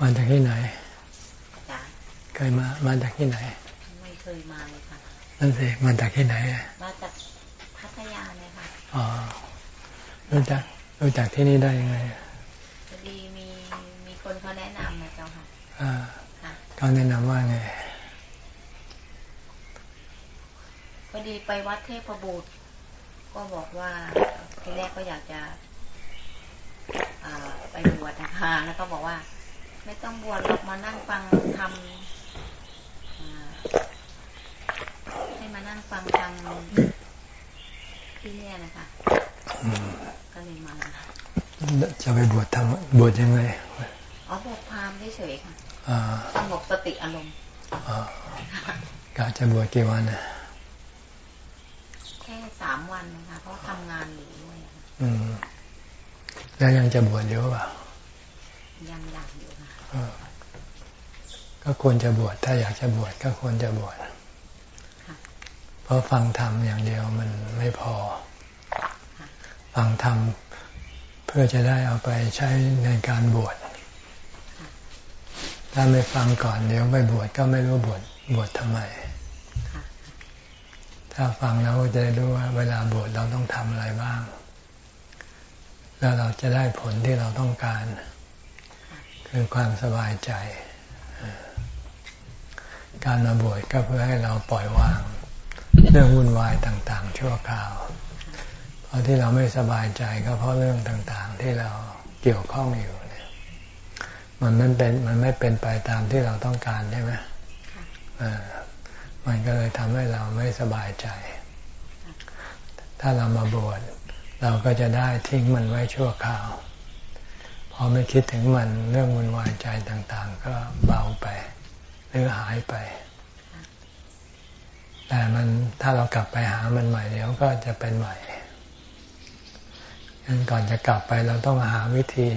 มาจากที่ไหนจ้ะเคยมามาจากที่ไหน ไม่เคยมาเลยค่ะนั่นสิมาจากที่ไหนอะมาจากพัทยาเลยค่ะอ๋อรู้จักรู้จักที่นี่ได้ยังไงพอดีมีมีคนเขาแนะนำนะเจ้าค่ะอ่าค่ะเขาแนะนำว่าไงพอดีไปวัดเทพบุตรก็บอกว่าทีแรกก็อยากจะอ่าไปบวชนะคะแล้วก็บอกว่า ไม่ต้องบวชหรอกมานั่งฟังทำอ่าให้มานั่งฟังทำที่เนี่ยนะคะอืมก็เลยมาจะไปบวชทำบวชยังไงอ๋อบวชพราหมณ์เฉยๆค่ะอ่าสงบสติอารมณ์อ่ากะจะบวชกี่วันอะแค่สามวันนะคะเพราะทำงานอยู่ด้วยค่ะอืมแล้วยังจะบวชอยู่เปล่า ยังอยากอยู่ค่ะ เออ ก็ควรจะบวชถ้าอยากจะบวชก็ควรจะบวชค่ะเพราะฟังธรรมอย่างเดียวมันไม่พอค่ะฟังธรรมเพื่อจะได้เอาไปใช้ในการบวชถ้าไม่ฟังก่อนเดี๋ยวไปบวชก็ไม่รู้บวชบวชทำไมค่ะถ้าฟังแล้วก็จะได้รู้ว่าเวลาบวชเราต้องทำอะไรบ้าง แล้วเราจะได้ผลที่เราต้องการ คือความสบายใจ การมาบวชก็เพื่อให้เราปล่อยวาง เรื่องวุ่นวายต่างๆ ชั่วคราว เพราะที่เราไม่สบายใจก็เพราะเรื่องต่างๆ ที่เราเกี่ยวข้องอยู่เนี่ยมันไม่เป็นมันไม่เป็นไปตามที่เราต้องการใช่ไหมมันก็เลยทำให้เราไม่สบายใจ ถ้าเรามาบวชเราก็จะได้ทิ้งมันไว้ชั่วคราว พอไม่คิดถึงมันเรื่องวุ่นวายใจต่าง ๆ ก็เบาไป หรือหายไป แต่มันถ้าเรากลับไปหามันใหม่เดี๋ยวก็จะเป็นใหม่งั้นก่อนจะกลับไปเราต้องหาวิธี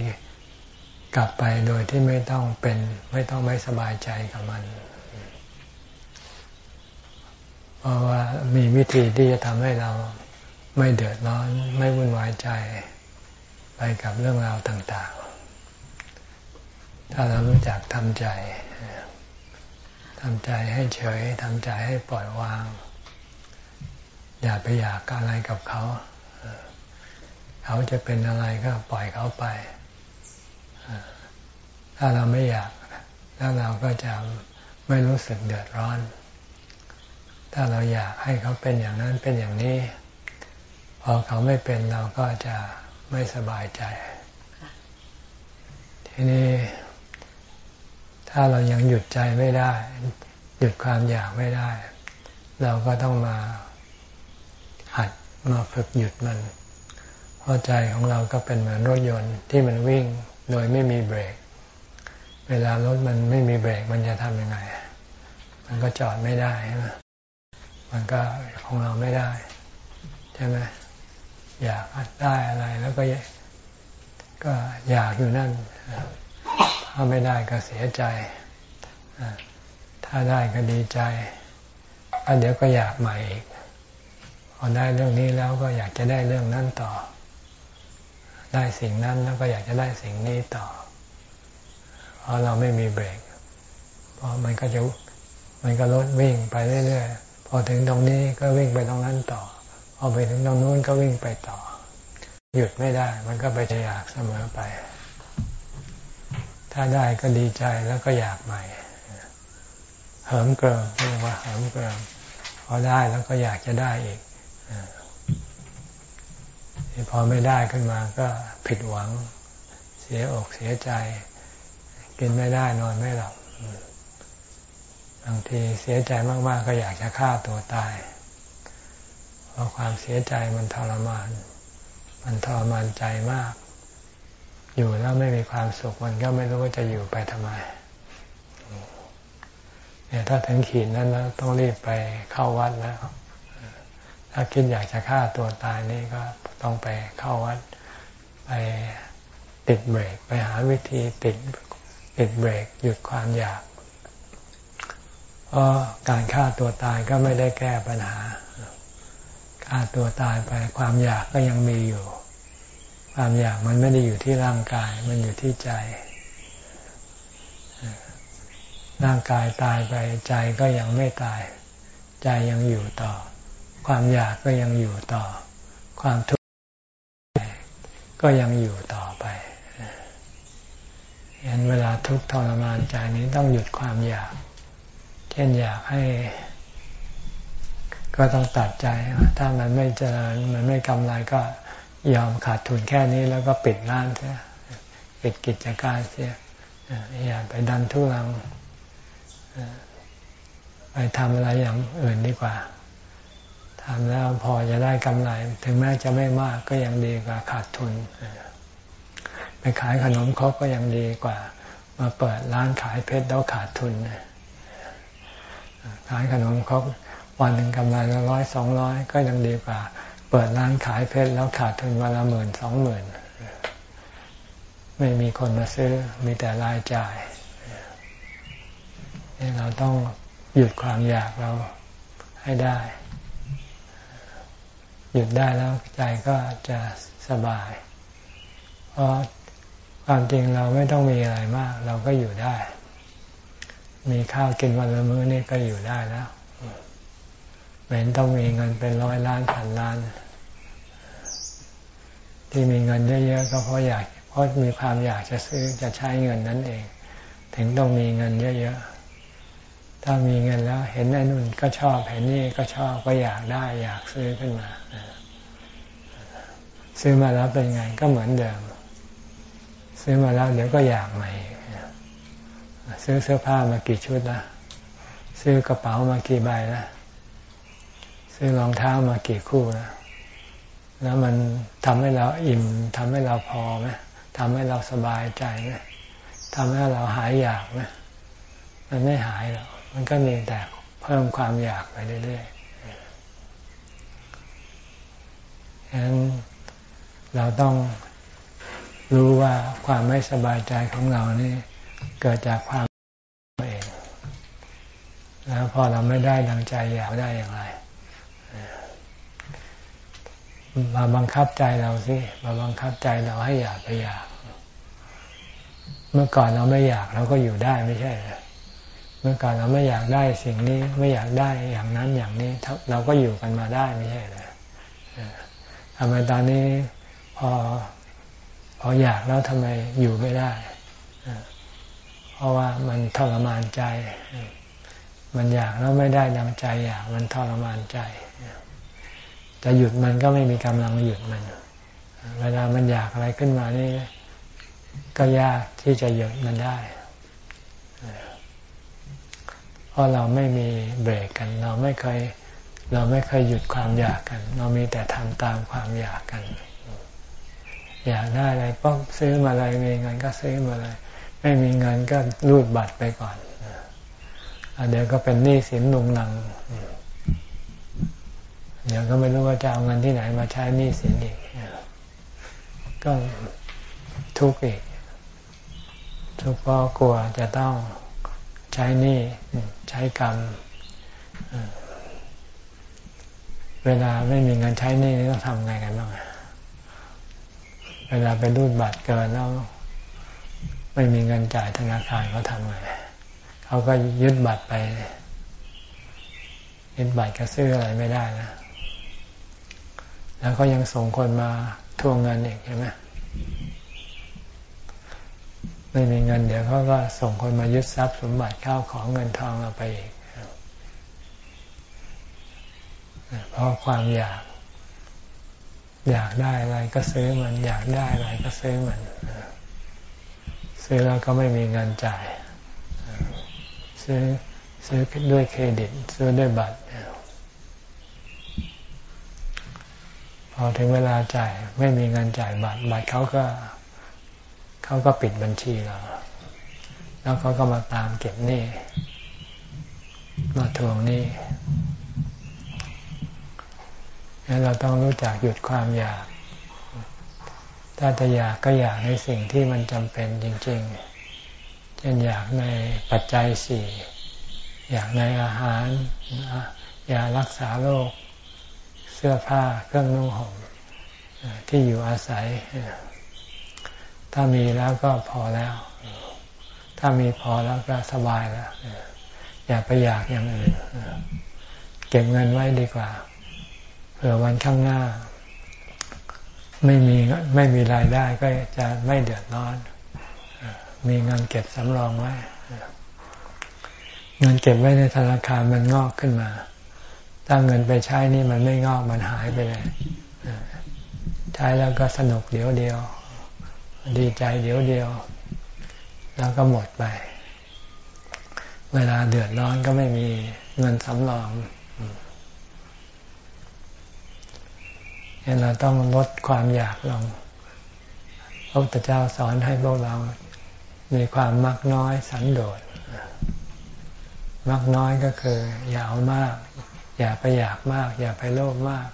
กลับไปโดยที่ไม่ต้องเป็น ไม่ต้องไม่สบายใจกับมัน เพราะว่ามีวิธีที่จะทำให้เราไม่เดือดร้อน ไม่วุ่นวายใจไปกับเรื่องราวต่าง ๆ ถ้าเรารู้จักทำใจ ทำใจให้เฉยทำใจให้ปล่อยวาง อย่าไปอยากอะไรกับเขา เขาจะเป็นอะไรก็ปล่อยเขาไป ถ้าเราไม่อยากแล้วเราก็จะไม่รู้สึกเดือดร้อน ถ้าเราอยากให้เขาเป็นอย่างนั้นเป็นอย่างนี้ พอเขาไม่เป็นเราก็จะไม่สบายใจค่ะทีนี้ ถ้าเรายังหยุดใจไม่ได้ หยุดความอยากไม่ได้ เราก็ต้องมาหัดมาฝึกหยุดมัน เพราะใจของเราก็เป็นเหมือนรถยนต์ที่มันวิ่งโดยไม่มีเบรก เวลารถมันไม่มีเบรกมันจะทำยังไง มันก็จอดไม่ได้ใช่ไหมมันก็ของเราไม่ได้ ใช่ไหมอยากได้อะไรแล้วก็ก็อยากอยู่นั่น ถ้าไม่ได้ก็เสียใจ ถ้าได้ก็ดีใจแล้วเดี๋ยวก็อยากใหม่อีกพอได้เรื่องนี้แล้วก็อยากจะได้เรื่องนั้นต่อ ได้สิ่งนั้นแล้วก็อยากจะได้สิ่งนี้ต่อ เพราะเราไม่มีเบรก เพราะมันก็จะมันก็รถวิ่งไปเรื่อยๆ พอถึงตรงนี้ก็วิ่งไปตรงนั้นต่อ พอไปถึงตรงนู้นก็วิ่งไปต่อ หยุดไม่ได้ มันก็ไปจะอยากเสมอไป ถ้าได้ก็ดีใจแล้วก็อยากใหม่ เหิมเกริมเรียกว่าเหิมเกริมพอได้แล้วก็อยากจะได้อีกพอไม่ได้ขึ้นมาก็ผิดหวัง เสียอกเสียใจ กินไม่ได้นอนไม่หลับบางทีเสียใจมากๆ ก็อยากจะฆ่าตัวตาย เพราะความเสียใจมันทรมาน มันทรมานใจมาก อยู่แล้วไม่มีความสุขมันก็ไม่รู้ว่าจะอยู่ไปทำไมเนี่ยถ้าถึงขีดนั้นแล้วต้องรีบไปเข้าวัดแล้ว ถ้าคิดอยากจะฆ่าตัวตายนี่ก็ต้องไปเข้าวัด ไปติดเบรก ไปหาวิธีติดติดเบรก หยุดความอยากเพราะการฆ่าตัวตายก็ไม่ได้แก้ปัญหาฆ่าตัวตายไปความอยากก็ยังมีอยู่ ความอยากมันไม่ได้อยู่ที่ร่างกาย มันอยู่ที่ใจ ร่างกายตายไปใจก็ยังไม่ตาย ใจยังอยู่ต่อ ความอยากก็ยังอยู่ต่อ ความทุกข์ก็ยังอยู่ต่อไปเห็นเวลาทุกข์ทรมานใจนี้ต้องหยุดความอยาก เช่นอยากให้ก็ต้องตัดใจ ถ้ามันไม่เจริญ มันไม่กำไรก็ ยอมขาดทุนแค่นี้แล้วก็ปิดร้านเสียปิดกิจการเสียอย่าไปดันทุลังไปทำอะไรอย่างอื่นดีกว่าทำแล้วพอจะได้กำไร ถึงแม้จะไม่มากก็ยังดีกว่าขาดทุนไปขายขนมครกก็ยังดีกว่า มาเปิดร้านขายเพชรแล้วขาดทุนขายขนมครกวันหนึ่งกำไรละร้อยสองร้อยก็ยังดีกว่า เปิดร้านขายเพชรแล้วขาดทุนวันละหมื่นสองหมื่นไม่มีคนมาซื้อมีแต่รายจ่ายนี่เราต้องหยุดความอยากเราให้ได้ หยุดได้แล้วใจก็จะสบาย เพราะความจริงเราไม่ต้องมีอะไรมาก เราก็อยู่ได้ มีข้าวกินวันละมื้อนี่ก็อยู่ได้แล้ว เห็นต้องมีเงินเป็นร้อยล้านพันล้าน ที่มีเงินเยอะๆก็เพราะอยากเพราะมีความอยากจะซื้อจะใช้เงินนั่นเอง ถึงต้องมีเงินเยอะๆถ้ามีเงินแล้ว เห็นนั่นนู่นก็ชอบเห็นนี่ก็ชอบก็อยากได้ อยากซื้อขึ้นมาซื้อมาแล้วเป็นไงก็เหมือนเดิม ซื้อมาแล้วเดี๋ยวก็อยากใหม่ซื้อเสื้อผ้ามากี่ชุดละซื้อกระเป๋ามากี่ใบละ ซื้อรองเท้ามากี่คู่ละแล้วมันทำให้เราอิ่มทำให้เราพอไหมทำให้เราสบายใจไหมทำให้เราหายอยากไหมมันไม่หายหรอกมันก็มีแต่เพิ่มความอยากไปเรื่อยๆฉะนั้นเราต้องรู้ว่าความไม่สบายใจของเรานี่ เกิดจากความเอง แล้วพอเราไม่ได้ดังใจอยากได้อย่างไร มาบังคับใจเราสิมาบังคับใจเราให้อยากไปอยาก เมื่อก่อนเราไม่อยากเราก็อยู่ได้ไม่ใช่หรอเมื่อก่อนเราไม่อยากได้สิ่งนี้ไม่อยากได้อย่างนั้นอย่างนี้เราก็อยู่กันมาได้ไม่ใช่เลยทำไมตอนนี้พอพออยากแล้วทำไมอยู่ไม่ได้ เพราะว่ามันทรมานใจ มันอยากแล้วไม่ได้ดังใจอยากมันทรมานใจ จะหยุดมันก็ไม่มีกำลังหยุดมัน เวลามันอยากอะไรขึ้นมานี่ ก็ยากที่จะหยุดมันได้ เพราะเราไม่มีเบรกกัน เราไม่เคย เราไม่เคยหยุดความอยากกัน เรามีแต่ทำตามความอยากกัน อยากได้อะไรก็ซื้อมาเลยมีเงินก็ซื้อมาเลย ไม่มีเงินก็รูดบัตรไปก่อนเดี๋ยวก็เป็นหนี้สินลุงนัง เดี๋ยวก็ไม่รู้ว่าจะเอาเงินที่ไหนมาใช้หนี้สินอีกก็ทุกข์อีก ทุกข์เพราะกลัวจะต้องใช้หนี้ใช้กรรมเวลาไม่มีเงินใช้หนี่ต้องทำไงกันบ้างเวลาไปรูดบัตรเกินแล้วไม่มีเงินจ่ายธนาคารเขาทำไงเขาก็ยึดบัตรไปยึดบัตรก็ซื้ออะไรไม่ได้นะ แล้วก็ยังส่งคนมาทวงเงินอีกใช่ไหมไม่มีเงินเดี๋ยวเขาก็ส่งคนมายึดทรัพย์สมบัติข้าวของเงินทองเราไปอีกเพราะความอยาก อยากได้อะไรก็ซื้อมัน อยากได้อะไรก็ซื้อมันซื้อแล้วก็ไม่มีเงินจ่าย ซื้อซื้อด้วยเครดิต ซื้อด้วยบัตร พอถึงเวลาจ่ายไม่มีเงินจ่ายบัตรบัตรเขาก็เขาก็ปิดบัญชีเรา แล้วเขาก็มาตามเก็บหนี้มาทวงหนี้งั้นเราต้องรู้จักหยุดความอยาก ถ้าจะอยากก็อยากในสิ่งที่มันจำเป็นจริง ๆ เช่นอยากในปัจจัยสี่ อยากในอาหาร ยารักษาโรค เสื้อผ้าเครื่องนุ่งห่มที่อยู่อาศัย ถ้ามีแล้วก็พอแล้ว ถ้ามีพอแล้วก็สบายแล้วอย่าไปอยากอย่างอื่นเก็บเงินไว้ดีกว่าเผื่อวันข้างหน้า ไม่มีไม่มีรายได้ก็จะไม่เดือดร้อน มีเงินเก็บสำรองไว้ เงินเก็บไว้ในธนาคารมันงอกขึ้นมา ถ้าเงินไปใช้นี่มันไม่งอกมันหายไปเลยใช้แล้วก็สนุกเดี๋ยวเดียว ดีใจเดี๋ยวเดียว แล้วก็หมดไป เวลาเดือดร้อนก็ไม่มีเงินสำรองเราต้องลดความอยากลงพระพุทธเจ้าสอนให้พวกเรา มีความมักน้อยสันโดษมักน้อยก็คืออย่าเอามาก อย่าไปอยากมาก อย่าไปโลภมาก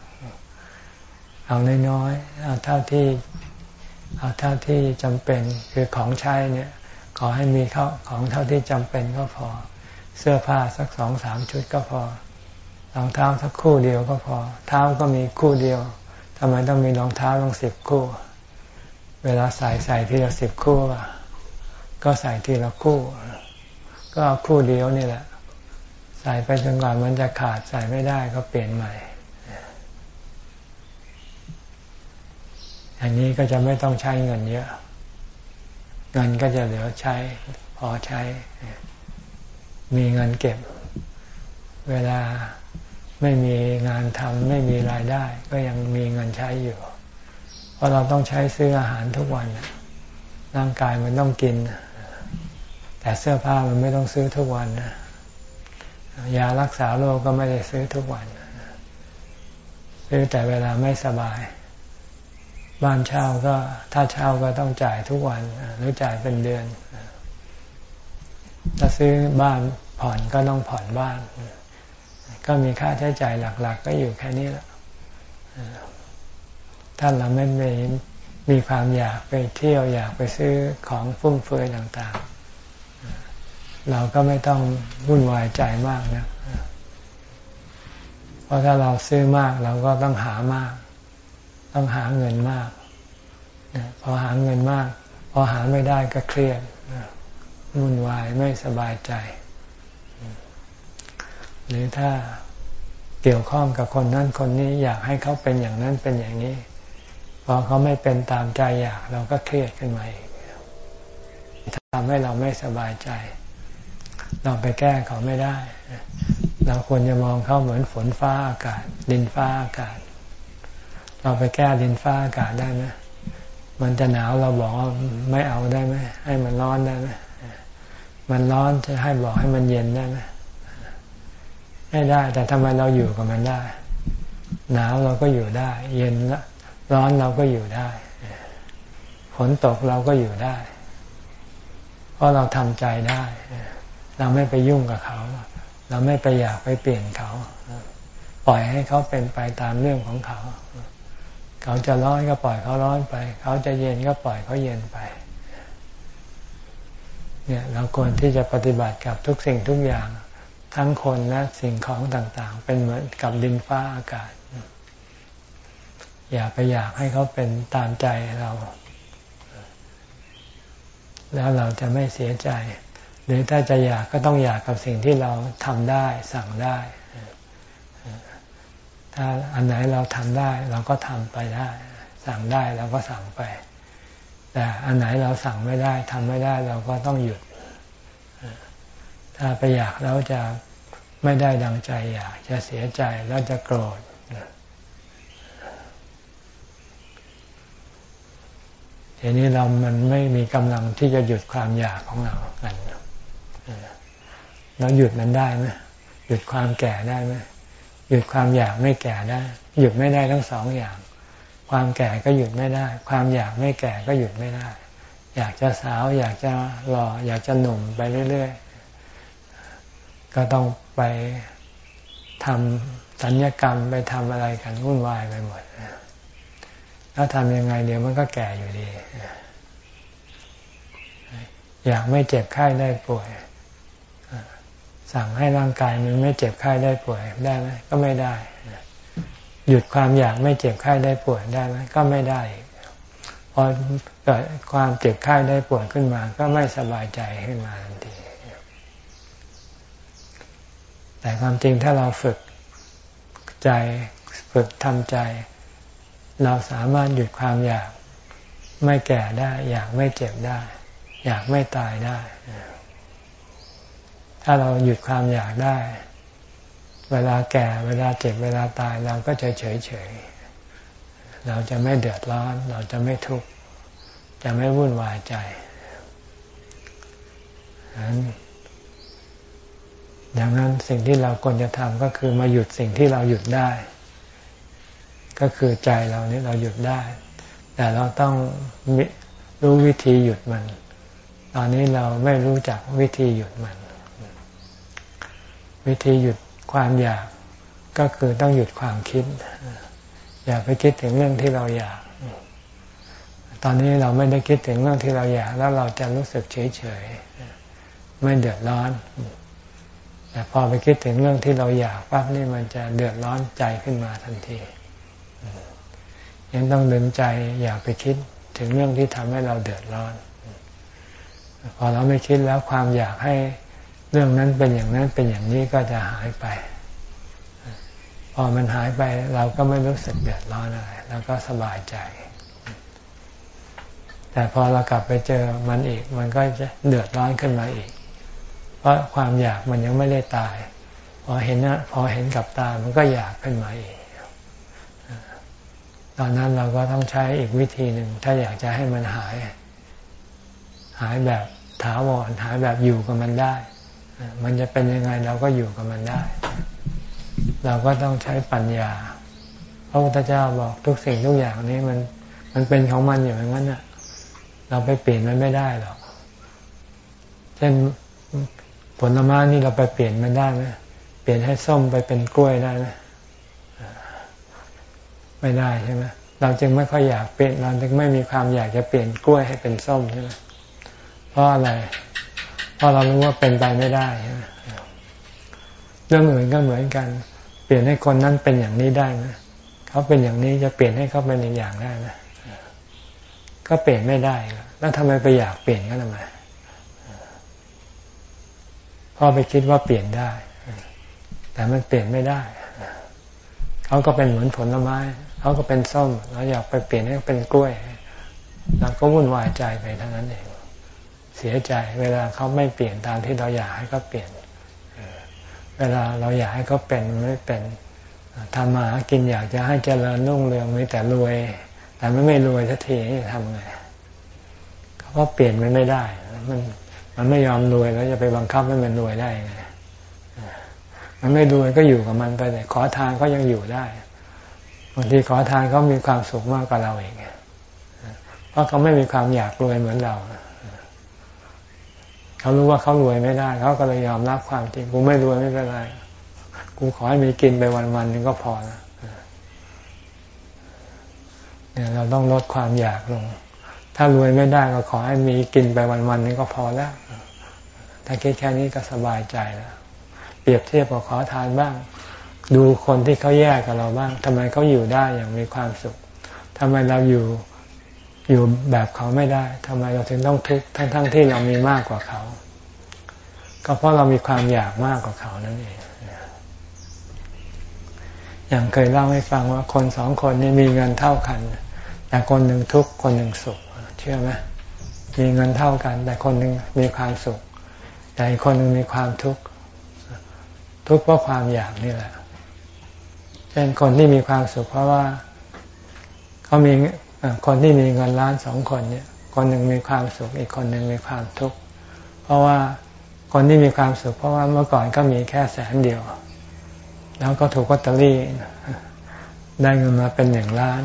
เอาน้อยๆเอาเท่าที่เอาเท่าที่จำเป็นคือของใช้เนี่ย ขอให้มีเขาของเท่าที่จำเป็นก็พอ เสื้อผ้าสักสองสามชุดก็พอรองเท้าสักคู่เดียวก็พอ เท้าก็มีคู่เดียวทำไมต้องมีรองเท้าต้องสิบคู่ เวลาใส่ใส่ทีละสิบคู่ก็ใส่ทีละคู่ ก็คู่เดียวนี่แหละ ใส่ไปจนกว่ามันจะขาดใส่ไม่ได้ก็เปลี่ยนใหม่อย่างนี้ก็จะไม่ต้องใช้เงินเยอะ เงินก็จะเหลือใช้ พอใช้ มีเงินเก็บ เวลาไม่มีงานทำไม่มีรายได้ ก็ยังมีเงินใช้อยู่ เพราะเราต้องใช้ซื้ออาหารทุกวันร่างกายมันต้องกิน แต่เสื้อผ้ามันไม่ต้องซื้อทุกวันนะ ยารักษาโรคก็ไม่ได้ซื้อทุกวัน ซื้อแต่เวลาไม่สบาย บ้านเช่าก็ถ้าเช่าก็ต้องจ่ายทุกวันหรือจ่ายเป็นเดือน ถ้าซื้อบ้านผ่อนก็ต้องผ่อนบ้าน ก็มีค่าใช้จ่ายหลัก ๆ ก็อยู่แค่นี้แหละถ้าเราไม่มีมีความอยากไปเที่ยวอยากไปซื้อของฟุ่มเฟือยต่างๆ เราก็ไม่ต้องวุ่นวายใจมากนะเพราะถ้าเราซื้อมากเราก็ต้องหามาก ต้องหาเงินมากพอหาเงินมาก พอหาไม่ได้ก็เครียดวุ่นวายไม่สบายใจ หรือถ้าเกี่ยวข้องกับคนนั้นคนนี้อยากให้เขาเป็นอย่างนั้นเป็นอย่างนี้ พอเขาไม่เป็นตามใจอยากเราก็เครียดขึ้นมาอีกทำให้เราไม่สบายใจ เราไปแก้เขาไม่ได้ เราควรจะมองเขาเหมือนฝนฟ้าอากาศ ดินฟ้าอากาศ เราไปแก้ดินฟ้าอากาศได้ไหมมันจะหนาวเราบอกว่าไม่เอาได้ไหมให้มันร้อนได้ไหมมันร้อนจะให้บอกให้มันเย็นได้ไหมไม่ได้ แต่ทำไมเราอยู่กับมันได้ หนาวเราก็อยู่ได้ เย็นร้อนเราก็อยู่ได้ฝนตกเราก็อยู่ได้ เพราะเราทำใจได้ เราไม่ไปยุ่งกับเขา เราไม่ไปอยากไปเปลี่ยนเขา ปล่อยให้เขาเป็นไปตามเรื่องของเขา เขาจะร้อนก็ปล่อยเขาร้อนไป เขาจะเย็นก็ปล่อยเขาเย็นไป เนี่ยเราควรที่จะปฏิบัติกับทุกสิ่งทุกอย่างทั้งคนและสิ่งของต่างๆ เป็นเหมือนกับดินฟ้าอากาศ อย่าไปอยากให้เขาเป็นตามใจเรา แล้วเราจะไม่เสียใจ หรือถ้าจะอยากก็ต้องอยากกับสิ่งที่เราทำได้สั่งได้ ถ้าอันไหนเราทำได้ เราก็ทำไปได้ สั่งได้เราก็สั่งไป แต่อันไหนเราสั่งไม่ได้ทำไม่ได้เราก็ต้องหยุด ถ้าไปอยากแล้วจะไม่ได้ดังใจอยากจะเสียใจแล้วจะโกรธทีนี้เรามันไม่มีกำลังที่จะหยุดความอยากของเรากัน เราหยุดมันได้ไหมหยุดความแก่ได้ไหมหยุดความอยากไม่แก่ได้ หยุดไม่ได้ทั้งสองอย่าง ความแก่ก็หยุดไม่ได้ ความอยากไม่แก่ก็หยุดไม่ได้ อยากจะสาวอยากจะหล่ออยากจะหนุ่มไปเรื่อยๆ ก็ต้องไปทำสัญญกรรมไปทำอะไรกันวุ่นวายไปหมดแล้วทำยังไงเดี๋ยวมันก็แก่อยู่ดี อยากไม่เจ็บไข้ได้ป่วย สั่งให้ร่างกายมันไม่เจ็บไข้ได้ป่วยได้ไหมก็ไม่ได้ หยุดความอยากไม่เจ็บไข้ได้ป่วยได้ไหมก็ไม่ได้พอเกิดความเจ็บไข้ได้ปวดขึ้นมา ก็ไม่สบายใจขึ้นมาทันที แต่ความจริงถ้าเราฝึกใจฝึกทำใจ เราสามารถหยุดความอยากไม่แก่ได้ อยากไม่เจ็บได้ อยากไม่ตายได้ ถ้าเราหยุดความอยากได้ เวลาแก่ เวลาเจ็บ เวลาตายเราก็จะเฉยเฉย เราจะไม่เดือดร้อน เราจะไม่ทุกข์ จะไม่วุ่นวายใจดังนั้นสิ่งที่เราควรจะทำก็คือมาหยุดสิ่งที่เราหยุดได้ ก็คือใจเรานี้เราหยุดได้ แต่เราต้องรู้วิธีหยุดมัน ตอนนี้เราไม่รู้จักวิธีหยุดมัน วิธีหยุดความอยากก็คือต้องหยุดความคิด อย่าไปคิดถึงเรื่องที่เราอยาก ตอนนี้เราไม่ได้คิดถึงเรื่องที่เราอยาก แล้วเราจะรู้สึกเฉยเฉยไม่เดือดร้อน แต่พอไปคิดถึงเรื่องที่เราอยากปั๊บนี่มันจะเดือดร้อนใจขึ้นมาทันทียังต้องดึงใจอย่าไปคิดถึงเรื่องที่ทำให้เราเดือดร้อน พอเราไม่คิดแล้วความอยากให้ เรื่องนั้นเป็นอย่างนั้นเป็นอย่างนี้ก็จะหายไป พอมันหายไปเราก็ไม่รู้สึกเดือดร้อนอะไรแล้วก็สบายใจ แต่พอเรากลับไปเจอมันอีก มันก็จะเดือดร้อนขึ้นมาอีก เพราะความอยากมันยังไม่ได้ตาย พอเห็นนะพอเห็นกับตามันก็อยากขึ้นมาอีกตอนนั้นเราก็ต้องใช้อีกวิธีหนึ่ง ถ้าอยากจะให้มันหาย หายแบบถาวรหายแบบอยู่กับมันได้ มันจะเป็นยังไงเราก็อยู่กับมันได้ เราก็ต้องใช้ปัญญา พระพุทธเจ้าบอกทุกสิ่งทุกอย่างนี้มัน มันเป็นของมันอยู่อย่างนั้นน่ะ เราไปเปลี่ยนมันไม่ได้หรอก เช่นผลไม้นี่เราไปเปลี่ยนมันได้ไหมเปลี่ยนให้ส้มไปเป็นกล้วยได้ไหมไม่ได้ใช่ไหมเราจึงไม่ค่อยอยากเปลี่ยนเราจึงไม่มีความอยากจะเปลี่ยนกล้วยให้เป็นส้มใช่ไหมเพราะอะไร ราะเรารู้ว่าเป็นไปไม่ได้เรื่องอื่นก็เหมือนกัน เปลี่ยนให้คนนั้นเป็นอย่างนี้ได้ไหมเขาเป็นอย่างนี้จะเปลี่ยนให้เขาเป็นอีกอย่างได้ไหมก็เปลี่ยนไม่ได้แล้วทำไมไปอยากเปลี่ยนก็ทำไมพ่อไปคิดว่าเปลี่ยนได้ แต่มันเปลี่ยนไม่ได้ เขาก็เป็นเหมือนผลไม้ เขาก็เป็นส้ม เราอยากไปเปลี่ยนให้เป็นกล้วย เราก็วุ่นวายใจไปเท่านั้นเอง สียใจ เวลาเขาไม่เปลี่ยนตามที่เราอยากให้เขาเปลี่ยน เวลาเราอยากให้เขาเป็นไม่เป็นทำมาหากินอยากจะให้เจริญรุ่งเรืองมีแต่รวย แต่ไม่ไม่รวยสักทีนี่ทำไงเขาก็เปลี่ยนมันไม่ได้ มันมันไม่ยอมรวยแล้วจะไปบังคับให้มันรวยได้ไงมันไม่รวยก็อยู่กับมันไปแต่ขอทานก็ยังอยู่ได้บางทีขอทานเขามีความสุขมากกว่าเราเองเพราะเขาไม่มีความอยากรวยเหมือนเรา เขารู้ว่าเขารวยไม่ได้ เขาก็เลยยอมรับความจริงกูไม่รวยไม่เป็นไรกูขอให้มีกินไปวันวันนึงก็พอแล้วเนี่ยเราต้องลดความอยากลง ถ้ารวยไม่ได้ก็ขอให้มีกินไปวันๆนี้ก็พอแล้ว ถ้าคิดแค่นี้ก็สบายใจแล้ว เปรียบเทียบกับขอทานบ้าง ดูคนที่เขาแยกกับเราบ้างทำไมเขาอยู่ได้อย่างมีความสุขทำไมเราอยู่ อยู่แบบเขาไม่ได้ทำไมเราถึงต้องทุกข์ทั้งๆทที่เรามีมากกว่าเขา ก็เพราะเรามีความอยากมากกว่าเขานั่นเองอย่างเคยเล่าให้ฟังว่าคนสองคนนี้มีเงินเท่ากัน แต่คนหนึ่งทุกข์คนหนึ่งสุข เชื่อไหมมีเงินเท่ากัน แต่คนหนึ่งมีความสุข แต่อีกคนหนึ่งมีความทุกข์ทุกข์เพราะความอยากนี่แหละเช่นคนที่มีความสุขเพราะว่าเขามี คนที่มีเงินล้านสองคนเนี่ยคนหนึ่งมีความสุขอีกคนหนึ่งมีความทุกข์เพราะว่าคนที่มีความสุขเพราะว่าเมื่อก่อนก็มีแค่แสนเดียว แล้วก็ถูกลอตเตอรี่ได้เงินมาเป็นหนึ่งล้าน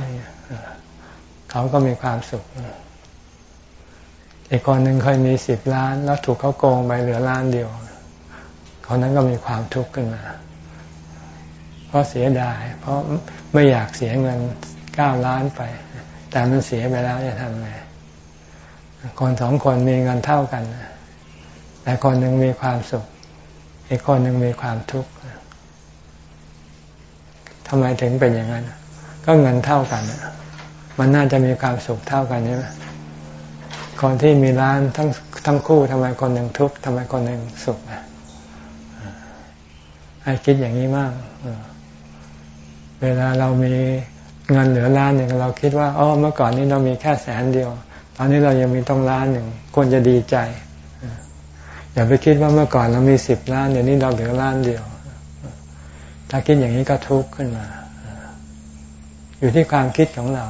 เขาก็มีความสุข อีกคนหนึ่งเคยมีสิบล้าน แล้วถูกเขาโกงไปเหลือล้านเดียวคนนั้นก็มีความทุกข์ขึ้นมา เพราะเสียดาย เพราะไม่อยากเสียเงินเก้าล้านไป แต่มันเสียไปแล้วจะทำไงคนสองคนมีเงินเท่ากัน แต่คนหนึ่งมีความสุข อีกคนหนึ่งมีความทุกข์ทำไมถึงเป็นอย่างนั้น ก็เงินเท่ากัน มันน่าจะมีความสุขเท่ากันใช่ไหมคนที่มีร้านทั้งทั้งคู่ทำไมคนหนึ่งทุกข์ทำไมคนหนึ่งสุขอะให้คิดอย่างนี้มาก เวลาเรามี เงินเหลือล้านหนึ่งเราคิดว่าอ๋อเมื่อก่อนนี้เรามีแค่แสนเดียว ตอนนี้เรายังมีต้องล้านหนึ่งควรจะดีใจอย่าไปคิดว่าเมื่อก่อนเรามีสิบล้านเดี๋ยวนี้เราเหลือล้านเดียว ถ้าคิดอย่างนี้ก็ทุกข์ขึ้นมา อยู่ที่ความคิดของเรา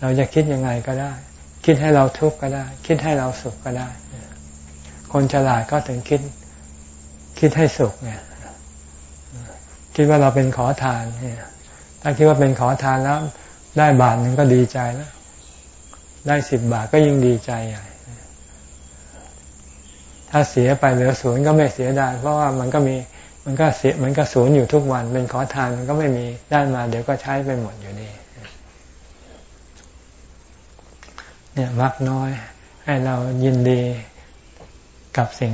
เราจะคิดยังไงก็ได้ คิดให้เราทุกข์ก็ได้ คิดให้เราสุขก็ได้ คนฉลาดก็ถึงคิด คิดให้สุขเนี่ยคิดว่าเราเป็นขอทานเนี่ย ถ้าคิดว่าเป็นขอทานแล้ว ได้บาทหนึ่งก็ดีใจแล้ว ได้สิบบาทก็ยิ่งดีใจใหญ่ถ้าเสียไปเหลือศูนย์ก็ไม่เสียดายเพราะว่ามันก็มีมันก็เสียมันก็ศูนย์อยู่ทุกวัน เป็นขอทานมันก็ไม่มีได้มา เดี๋ยวก็ใช้ไปหมดอยู่ดีเนี่ยมักน้อย ให้เรายินดีกับสิ่ง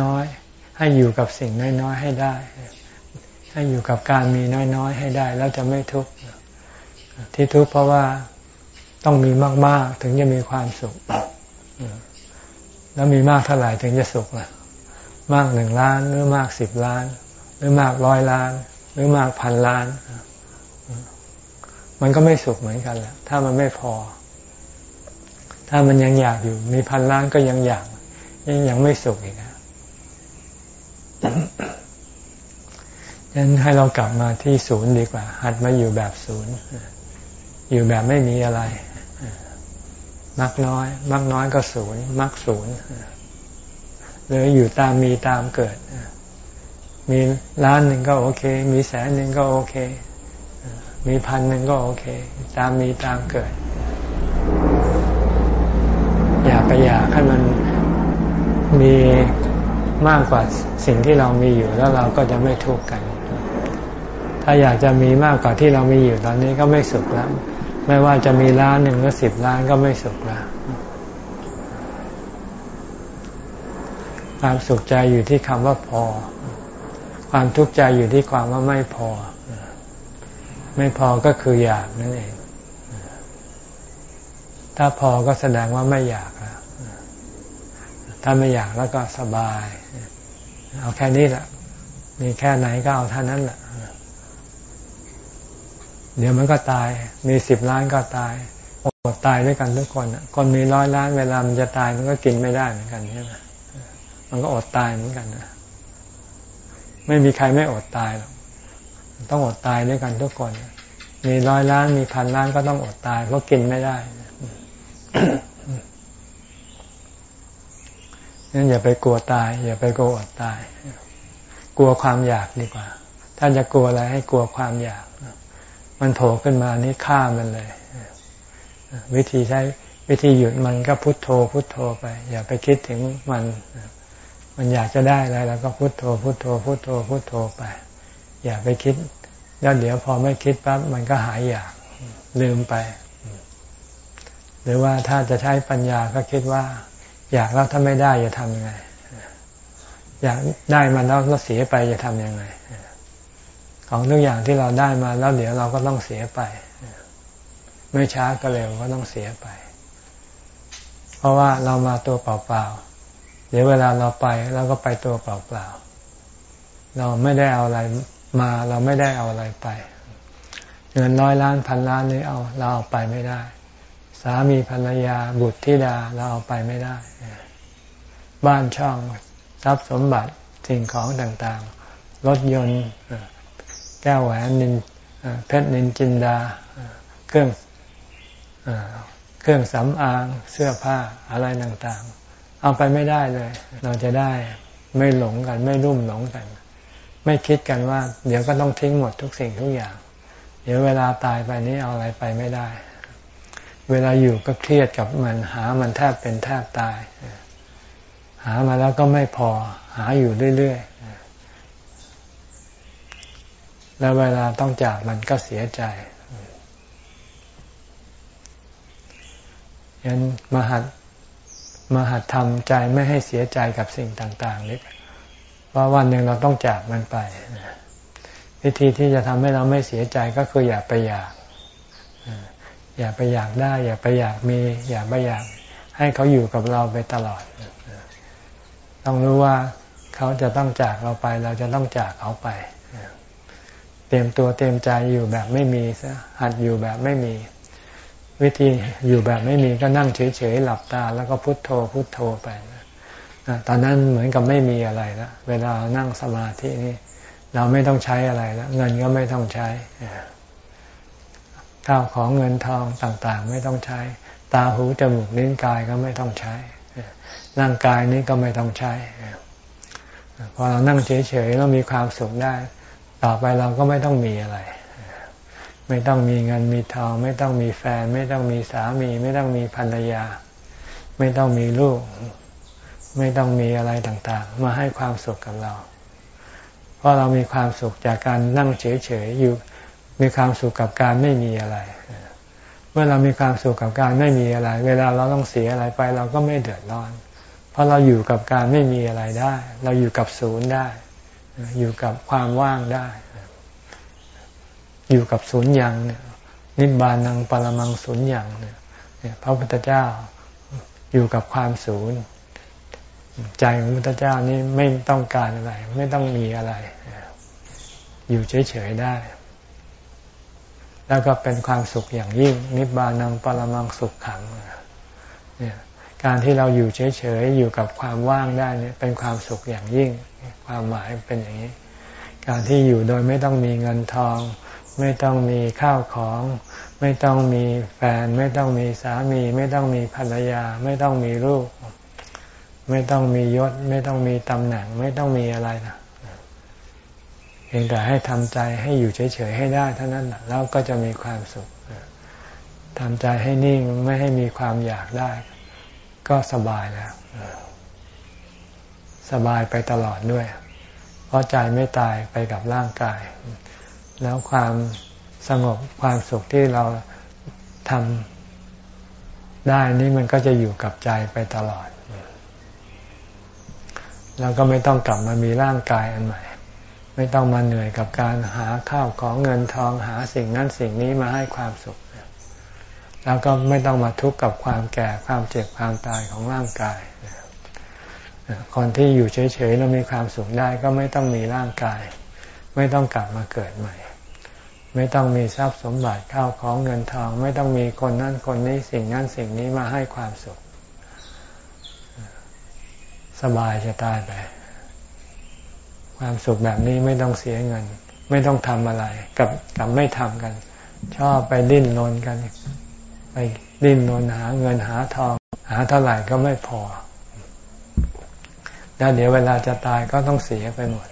น้อยๆให้อยู่กับสิ่งน้อยๆให้ได้ ให้อยู่กับการมีน้อยๆให้ได้ แล้วจะไม่ทุกข์ที่ทุกข์เพราะว่าต้องมีมากๆ ถึงจะมีความสุข แล้วมีมากเท่าไหร่ถึงจะสุขล่ะ มากหนึ่งล้าน หรือมากสิบล้าน หรือมากร้อยล้าน หรือมากพันล้าน มันก็ไม่สุขเหมือนกันแหละถ้ามันไม่พอ ถ้ามันยังอยากอยู่ มีพันล้านก็ยังอยาก ยังยังไม่สุขอีกนะ ยันให้เรากลับมาที่ศูนย์ดีกว่า หัดมาอยู่แบบศูนย์ อยู่แบบไม่มีอะไร มักน้อย มักน้อยก็ศูนย์ มักศูนย์หรืออยู่ตามมีตามเกิด มีล้านหนึ่งก็โอเค มีแสนหนึ่งก็โอเค มีพันหนึ่งก็โอเค ตามมีตามเกิด อย่าไปอยากให้มันมีมากกว่าสิ่งที่เรามีอยู่แล้วเราก็จะไม่ทุกข์กัน ถ้าอยากจะมีมากกว่าที่เรามีอยู่ตอนนี้ก็ไม่สุขแล้ว ไม่ว่าจะมีล้านหนึ่งหรือสิบล้านก็ไม่สุขแล้วความสุขใจอยู่ที่คำว่าพอ ความทุกข์ใจอยู่ที่ความว่าไม่พอ ไม่พอก็คืออยากนั่นเอง ถ้าพอก็แสดงว่าไม่อยากแล้วถ้าไม่อยากแล้วก็สบาย เอาแค่นี้แหละ มีแค่ไหนก็เอาเท่านั้นแหละ เดี๋ยวมันก็ตาย มีสิบล้านก็ตายอดตายด้วยกันทุกคนคนมีร้อยล้านเวลามันจะตายมันก็กินไม่ได้เหมือนกันใช่ไหมมันก็อดตายเหมือนกันนะไม่มีใครไม่อดตายหรอกต้องอดตายด้วยกันทุกคน มีร้อยล้านมีพันล้านก็ต้องอดตายเพราะกินไม่ได้นั่นอย่าไปกลัวตาย อย่าไปกลัวอดตาย กลัวความอยากดีกว่า ถ้าจะกลัวอะไรให้กลัวความอยาก มันโผล่ขึ้นมานี่ฆ่ามันเลย วิธีใช้วิธีหยุดมันก็พุโทโธ พุโทโธไป อย่าไปคิดถึงมัน มันอยากจะได้อะไรแล้วก็พุโทโธ พุโทโธ พุโทโธ พุโทโธไป อย่าไปคิด แล้วเดี๋ยวพอไม่คิดปั๊บมันก็หายอยากลืมไป หรือว่าถ้าจะใช้ปัญญาก็คิดว่า อยากแล้วถ้าไม่ได้จะทำยังไง อยากได้มาแล้วแล้วเสียไปจะทำยังไง ของทุกอย่างที่เราได้มาแล้วเดี๋ยวเราก็ต้องเสียไป ไม่ช้าก็เร็วก็ต้องเสียไป เพราะว่าเรามาตัวเปล่าๆเดี๋ยวเวลาเราไปเราก็ไปตัวเปล่าๆเราไม่ได้เอาอะไรมาเราไม่ได้เอาอะไรไป เงินร้อยล้านพันล้านนี้เอา เราเอาไปไม่ได้ สามีภรรยาบุตรธิดาเราเอาไปไม่ได้ บ้านช่องทรัพย์สมบัติสิ่งของต่างๆ รถยนต์ แก้วแหวนนินเพชรนินจินดา เครื่องเครื่องสำอางเสื้อผ้าอะไรต่างๆ เอาไปไม่ได้เลย เราจะได้ไม่หลงกัน ไม่รุ่มหลงกัน ไม่คิดกันว่า เดี๋ยวก็ต้องทิ้งหมดทุกสิ่งทุกอย่าง เดี๋ยวเวลาตายไปนี้เอาอะไรไปไม่ได้ เวลาอยู่ก็เครียดกับมันหามันแทบเป็นแทบตาย หามาแล้วก็ไม่พอหาอยู่เรื่อยๆ แล้วเวลาต้องจากมันก็เสียใจยันมหัดมหัดทำใจไม่ให้เสียใจกับสิ่งต่างๆนี่ว่าวันหนึ่งเราต้องจากมันไป วิธีที่จะทำให้เราไม่เสียใจก็คืออย่าไปอยาก อย่าไปอยากได้ อย่าไปอยากมี อย่าไปอยากให้เขาอยู่กับเราไปตลอด ต้องรู้ว่าเขาจะต้องจากเราไป เราจะต้องจากเขาไป ตรียมตัวเตรียมใจอยู่แบบไม่มีซะหัดอยู่แบบไม่มี วิธีอยู่แบบไม่มีก็นั่งเฉยๆหลับตา แล้วก็พุโทโธพุโทโธไปตอนนั้นเหมือนกับไม่มีอะไรแล้วเวลานั่งสมาธินี่เราไม่ต้องใช้อะไรแล้วเงินก็ไม่ต้องใช้ข้าวของเงินทองต่างๆ ไม่ต้องใช้ ตาหูจมูกลิ้นกายก็ไม่ต้องใช้ร่างกายนี้ก็ไม่ต้องใช้พอเรานั่งเฉยๆแล้วมีความสุขได้ ต่อไปเราก็ไม่ต้องมีอะไร ไม่ต้องมีเงินมีทองไม่ต้องมีแฟน ไม่ต้องมีสามี ไม่ต้องมีภรรยา ไม่ต้องมีลูก ไม่ต้องมีอะไรต่างๆ มาให้ความสุขกับเรา เพราะเรามีความสุขจากการนั่งเฉยๆอยู่มีความสุขกับการไม่มีอะไร เมื่อเรามีความสุขกับการไม่มีอะไร เวลาเราต้องเสียอะไรไป เราก็ไม่เดือดร้อน เพราะเราอยู่กับการไม่มีอะไรได้ เราอยู่กับศูนย์ได้ อยู่กับความว่างได้ อยู่กับศูนย์อย่างนิบานังปรมังศูนย์อย่างเนี่ยพระพุทธเจ้าอยู่กับความศูนย์ ใจของพระพุทธเจ้านี่ไม่ต้องการอะไร ไม่ต้องมีอะไร อยู่เฉยๆได้ แล้วก็เป็นความสุขอย่างยิ่ง นิบานังปรมังสุขขังเนี่ยการที่เราอยู่เฉยๆอยู่กับความว่างได้เนี่ยเป็นความสุขอย่างยิ่ง ความหมายเป็นอย่างนี้ การที่อยู่โดยไม่ต้องมีเงินทอง ไม่ต้องมีข้าวของ ไม่ต้องมีแฟน ไม่ต้องมีสามี ไม่ต้องมีภรรยา ไม่ต้องมีลูก ไม่ต้องมียศ ไม่ต้องมีตำแหน่ง ไม่ต้องมีอะไรนะเพียงแต่ให้ทำใจให้อยู่เฉยๆให้ได้เท่านั้นแล้วก็จะมีความสุขทำใจให้นิ่งไม่ให้มีความอยากได้ ก็สบายแล้ว สบายไปตลอดด้วย เพราะใจไม่ตายไปกับร่างกาย แล้วความสงบความสุขที่เราทำได้นี่มันก็จะอยู่กับใจไปตลอด แล้วก็ไม่ต้องกลับมามีร่างกายอันใหม่ ไม่ต้องมาเหนื่อยกับการหาข้าวของเงินทองหาสิ่งนั้นสิ่งนี้มาให้ความสุข แล้วก็ไม่ต้องมาทุกข์กับความแก่ความเจ็บความตายของร่างกาย คนที่อยู่เฉยๆแล้วมีความสุขได้ก็ไม่ต้องมีร่างกาย ไม่ต้องกลับมาเกิดใหม่ ไม่ต้องมีทรัพย์สมบัติข้าวของเงินทอง ไม่ต้องมีคนนั้นคนนี้สิ่งนั้นสิ่งนี้มาให้ความสุข สบายจะตายไป ความสุขแบบนี้ไม่ต้องเสียเงิน ไม่ต้องทำอะไร กับกับไม่ทำกัน ชอบไปดิ้นรนกัน ไปดิ้นรนหาเงินหาทอง หาเท่าไหร่ก็ไม่พอ แล้วเดี๋ยวเวลาจะตายก็ต้องเสียไปหมด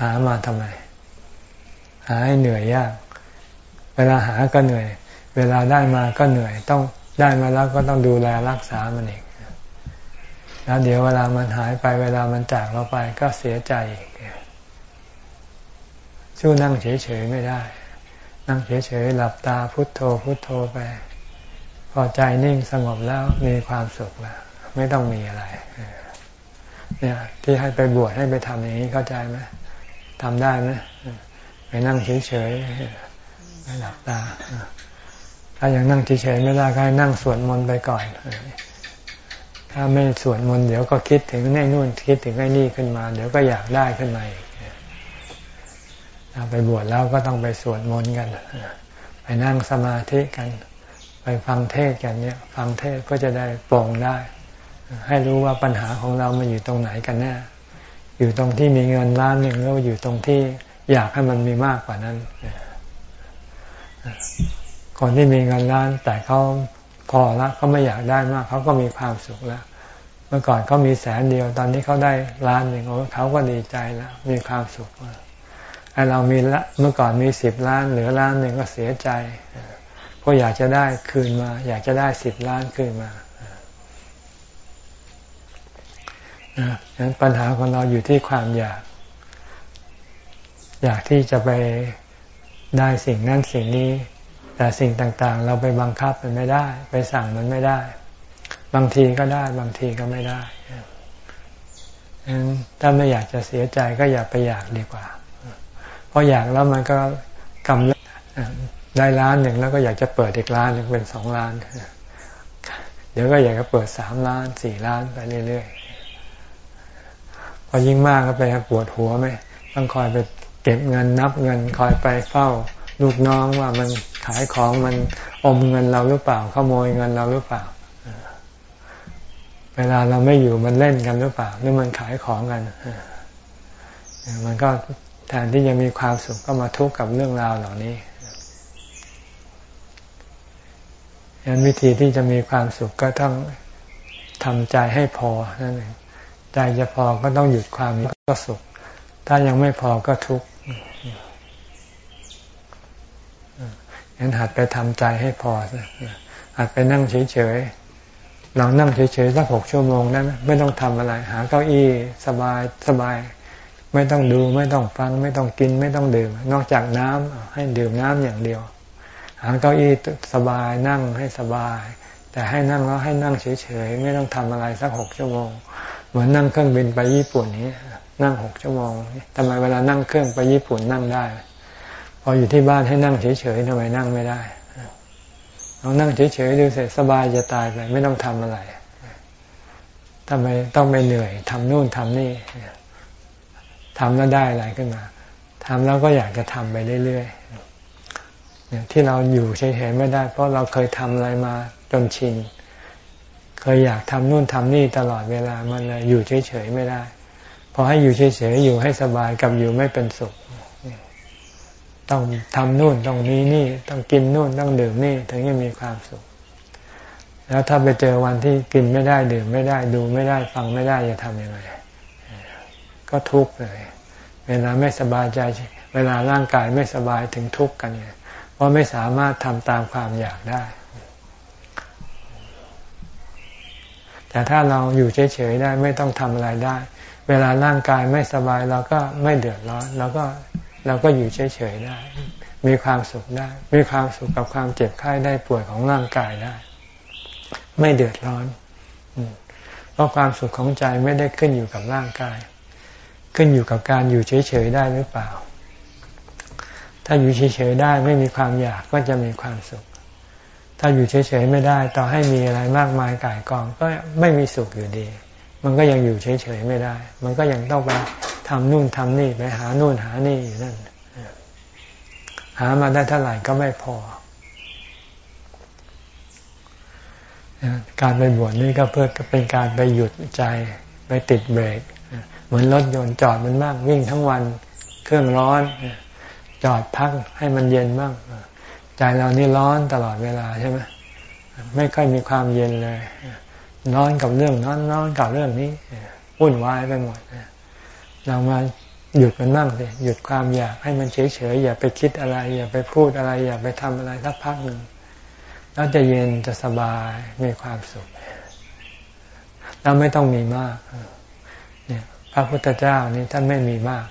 หามาทำไม หาให้เหนื่อยยาก เวลาหาก็เหนื่อย เวลาได้มาก็เหนื่อย ต้องได้มาแล้วก็ต้องดูแลรักษามันเองแล้วเดี๋ยวเวลามันหายไปเวลามันจากเราไปก็เสียใจอีกสู้นั่งเฉยๆไม่ได้ นั่งเฉยๆหลับตาพุโทโธพุโทโธไป พอใจนิ่งสงบแล้วมีความสุขแล้ว ไม่ต้องมีอะไร เนี่ยที่ให้ไปบวชให้ไปทำอย่างนี้เข้าใจไหมทำได้ไหมไปนั่งเฉยๆไม่หลับตา ถ้ายังนั่งเฉยๆไม่ได้ก็ให้นั่งสวดมนต์ไปก่อน ถ้าไม่สวดมนต์เดี๋ยวก็คิดถึงไอ้นู่นคิดถึงไอ้นี่ขึ้นมา เดี๋ยวก็อยากได้ขึ้นมาอีกเราไปบวชแล้วก็ต้องไปสวดมนต์กัน ไปนั่งสมาธิกัน ไปฟังเทศกันเนี่ย ฟังเทศก็จะได้ปลงได้ ให้รู้ว่าปัญหาของเรามันอยู่ตรงไหนกันแน่อยู่ตรงที่มีเงินล้านหนึ่งแล้วอยู่ตรงที่อยากให้มันมีมากกว่านั้นคนที่มีเงินล้าน แต่เขาพอละเขาไม่อยากได้มากเขาก็มีความสุขแล้ว เมื่อก่อนเขามีแสนเดียว ตอนนี้เขาได้ล้านหนึ่งเขาก็ดีใจแล้วมีความสุขไอเรามีละเมื่อก่อนมีสิบล้าน เหลือล้านหนึ่งก็เสียใจเพราะอยากจะได้คืนมา อยากจะได้สิบล้านคืนมา ดังนั้นปัญหาของเราอยู่ที่ความอยาก อยากที่จะไปได้สิ่งนั้นสิ่งนี้ แต่สิ่งต่างๆ เราไปบังคับมันไม่ได้ ไปสั่งมันไม่ได้ บางทีก็ได้ บางทีก็ไม่ได้ถ้าไม่อยากจะเสียใจก็อย่าไปอยากดีกว่า เพราะอยากแล้วมันก็กำลังได้ล้านหนึ่งแล้วก็อยากจะเปิดอีกล้านหนึ่งเป็นสองล้าน เดี๋ยวก็อยากจะเปิดสามล้านสี่ล้านไปเรื่อยๆ พอยิ่งมากก็ไปปวดหัวไหมต้องคอยไปเก็บเงินนับเงินคอยไปเฝ้าลูกน้องว่ามันขายของมันอมเงินเราหรือเปล่าขโมยเงินเราหรือเปล่า เวลาเราไม่อยู่มันเล่นกันหรือเปล่าหรือมันขายของกันมันก็แทนที่จะมีความสุขก็มาทุกข์กับเรื่องราวเหล่านี้ยันวิธีที่จะมีความสุขก็ต้องทำใจให้พอนั่นเอง ใจจะพอก็ต้องหยุดความก็สุข ถ้ายังไม่พอก็ทุกข์งั้นหัดไปทำใจให้พอหัดไปนั่งเฉยๆลองนั่งเฉยๆสักหกชั่วโมงได้ไหมไม่ต้องทำอะไร หาเก้าอี้สบายสบาย ไม่ต้องดูไม่ต้องฟัง ไม่ต้องกินไม่ต้องดื่ม นอกจากน้ำให้ดื่มน้ำอย่างเดียว หาเก้าอี้สบายนั่งให้สบาย แต่ให้นั่งแล้วให้นั่งเฉยๆไม่ต้องทำอะไรสักหกชั่วโมง เหมือนนั่งเครื่องบินไปญี่ปุ่นนี้นั่งหกชั่วโมงทำไมเวลานั่งเครื่องไปญี่ปุ่นนั่งได้ พออยู่ที่บ้านให้นั่งเฉยๆทำไมนั่งไม่ได้ลองนั่งเฉยๆดูเสร็จสบายจะตายไปไม่ต้องทำอะไรทำไมต้องไปเหนื่อยทำนู่นทำนี่ทำแล้วได้อะไรขึ้นมาทำแล้วก็อยากจะทำไปเรื่อยๆที่เราอยู่เฉยๆไม่ได้ เพราะเราเคยทำอะไรมาจนชิน เคยอยากทำนู่นทำนี่ตลอดเวลามันเลยอยู่เฉยๆไม่ได้พอให้อยู่เฉยๆอยู่ให้สบายกับอยู่ไม่เป็นสุข ต้องทำนู่นต้องนี้นี่ ต้องกินนู่นต้องดื่มนี่ถึงจะมีความสุข แล้วถ้าไปเจอวันที่กินไม่ได้ดื่มไม่ได้ ดูไม่ได้ฟังไม่ได้จะทำยังไงก็ทุกข์เลย เวลาไม่สบายใจ เวลาร่างกายไม่สบายถึงทุกข์กันเนี่ยพราะไม่สามารถทำตามความอยากได้ แต่ถ้าเราอยู่เฉยๆได้ไม่ต้องทำอะไรได้ เวลาร่างกายไม่สบายเราก็ไม่เดือดร้อนเราก็เราก็อยู่เฉยๆได้ มีความสุขได้ มีความสุขกับความเจ็บไข้ได้ป่วยของร่างกายได้ ไม่เดือดร้อนเพราะความสุขของใจไม่ได้ขึ้นอยู่กับร่างกาย ขึ้นอยู่กับการอยู่เฉยๆได้หรือเปล่า ถ้าอยู่เฉยๆได้ไม่มีความอยากก็จะมีความสุข ถ้าอยู่เฉยๆไม่ได้ ต่อให้มีอะไรมากมายก่ายกอง ก็ไม่มีสุขอยู่ดี มันก็ยังอยู่เฉยๆไม่ได้ มันก็ยังต้องไปทำนู่นทำนี่ไปหานู่นหานี่อยู่นั่นหามาได้เท่าไหร่ก็ไม่พอ การไปบวชนี่ก็เพื่อเป็นการไปหยุดใจไปติดเบรก เหมือนรถยนต์จอดมันบ้างวิ่งทั้งวัน เครื่องร้อน จอดพักให้มันเย็นบ้าง ใจเรานี่ร้อนตลอดเวลาใช่ไหมไม่ค่อยมีความเย็นเลยร้อนกับเรื่องนั้นร้อนกับเรื่องนี้วุ่นวายไปหมดเรามาหยุดมันบ้างสิหยุดความอยากให้มันเฉยๆอย่าไปคิดอะไร อย่าไปพูดอะไร อย่าไปทำอะไรสักพักหนึ่งแล้วจะเย็นจะสบายมีความสุขแล้วไม่ต้องมีมากเนี่ยพระพุทธเจ้านี่ท่านไม่มีมาก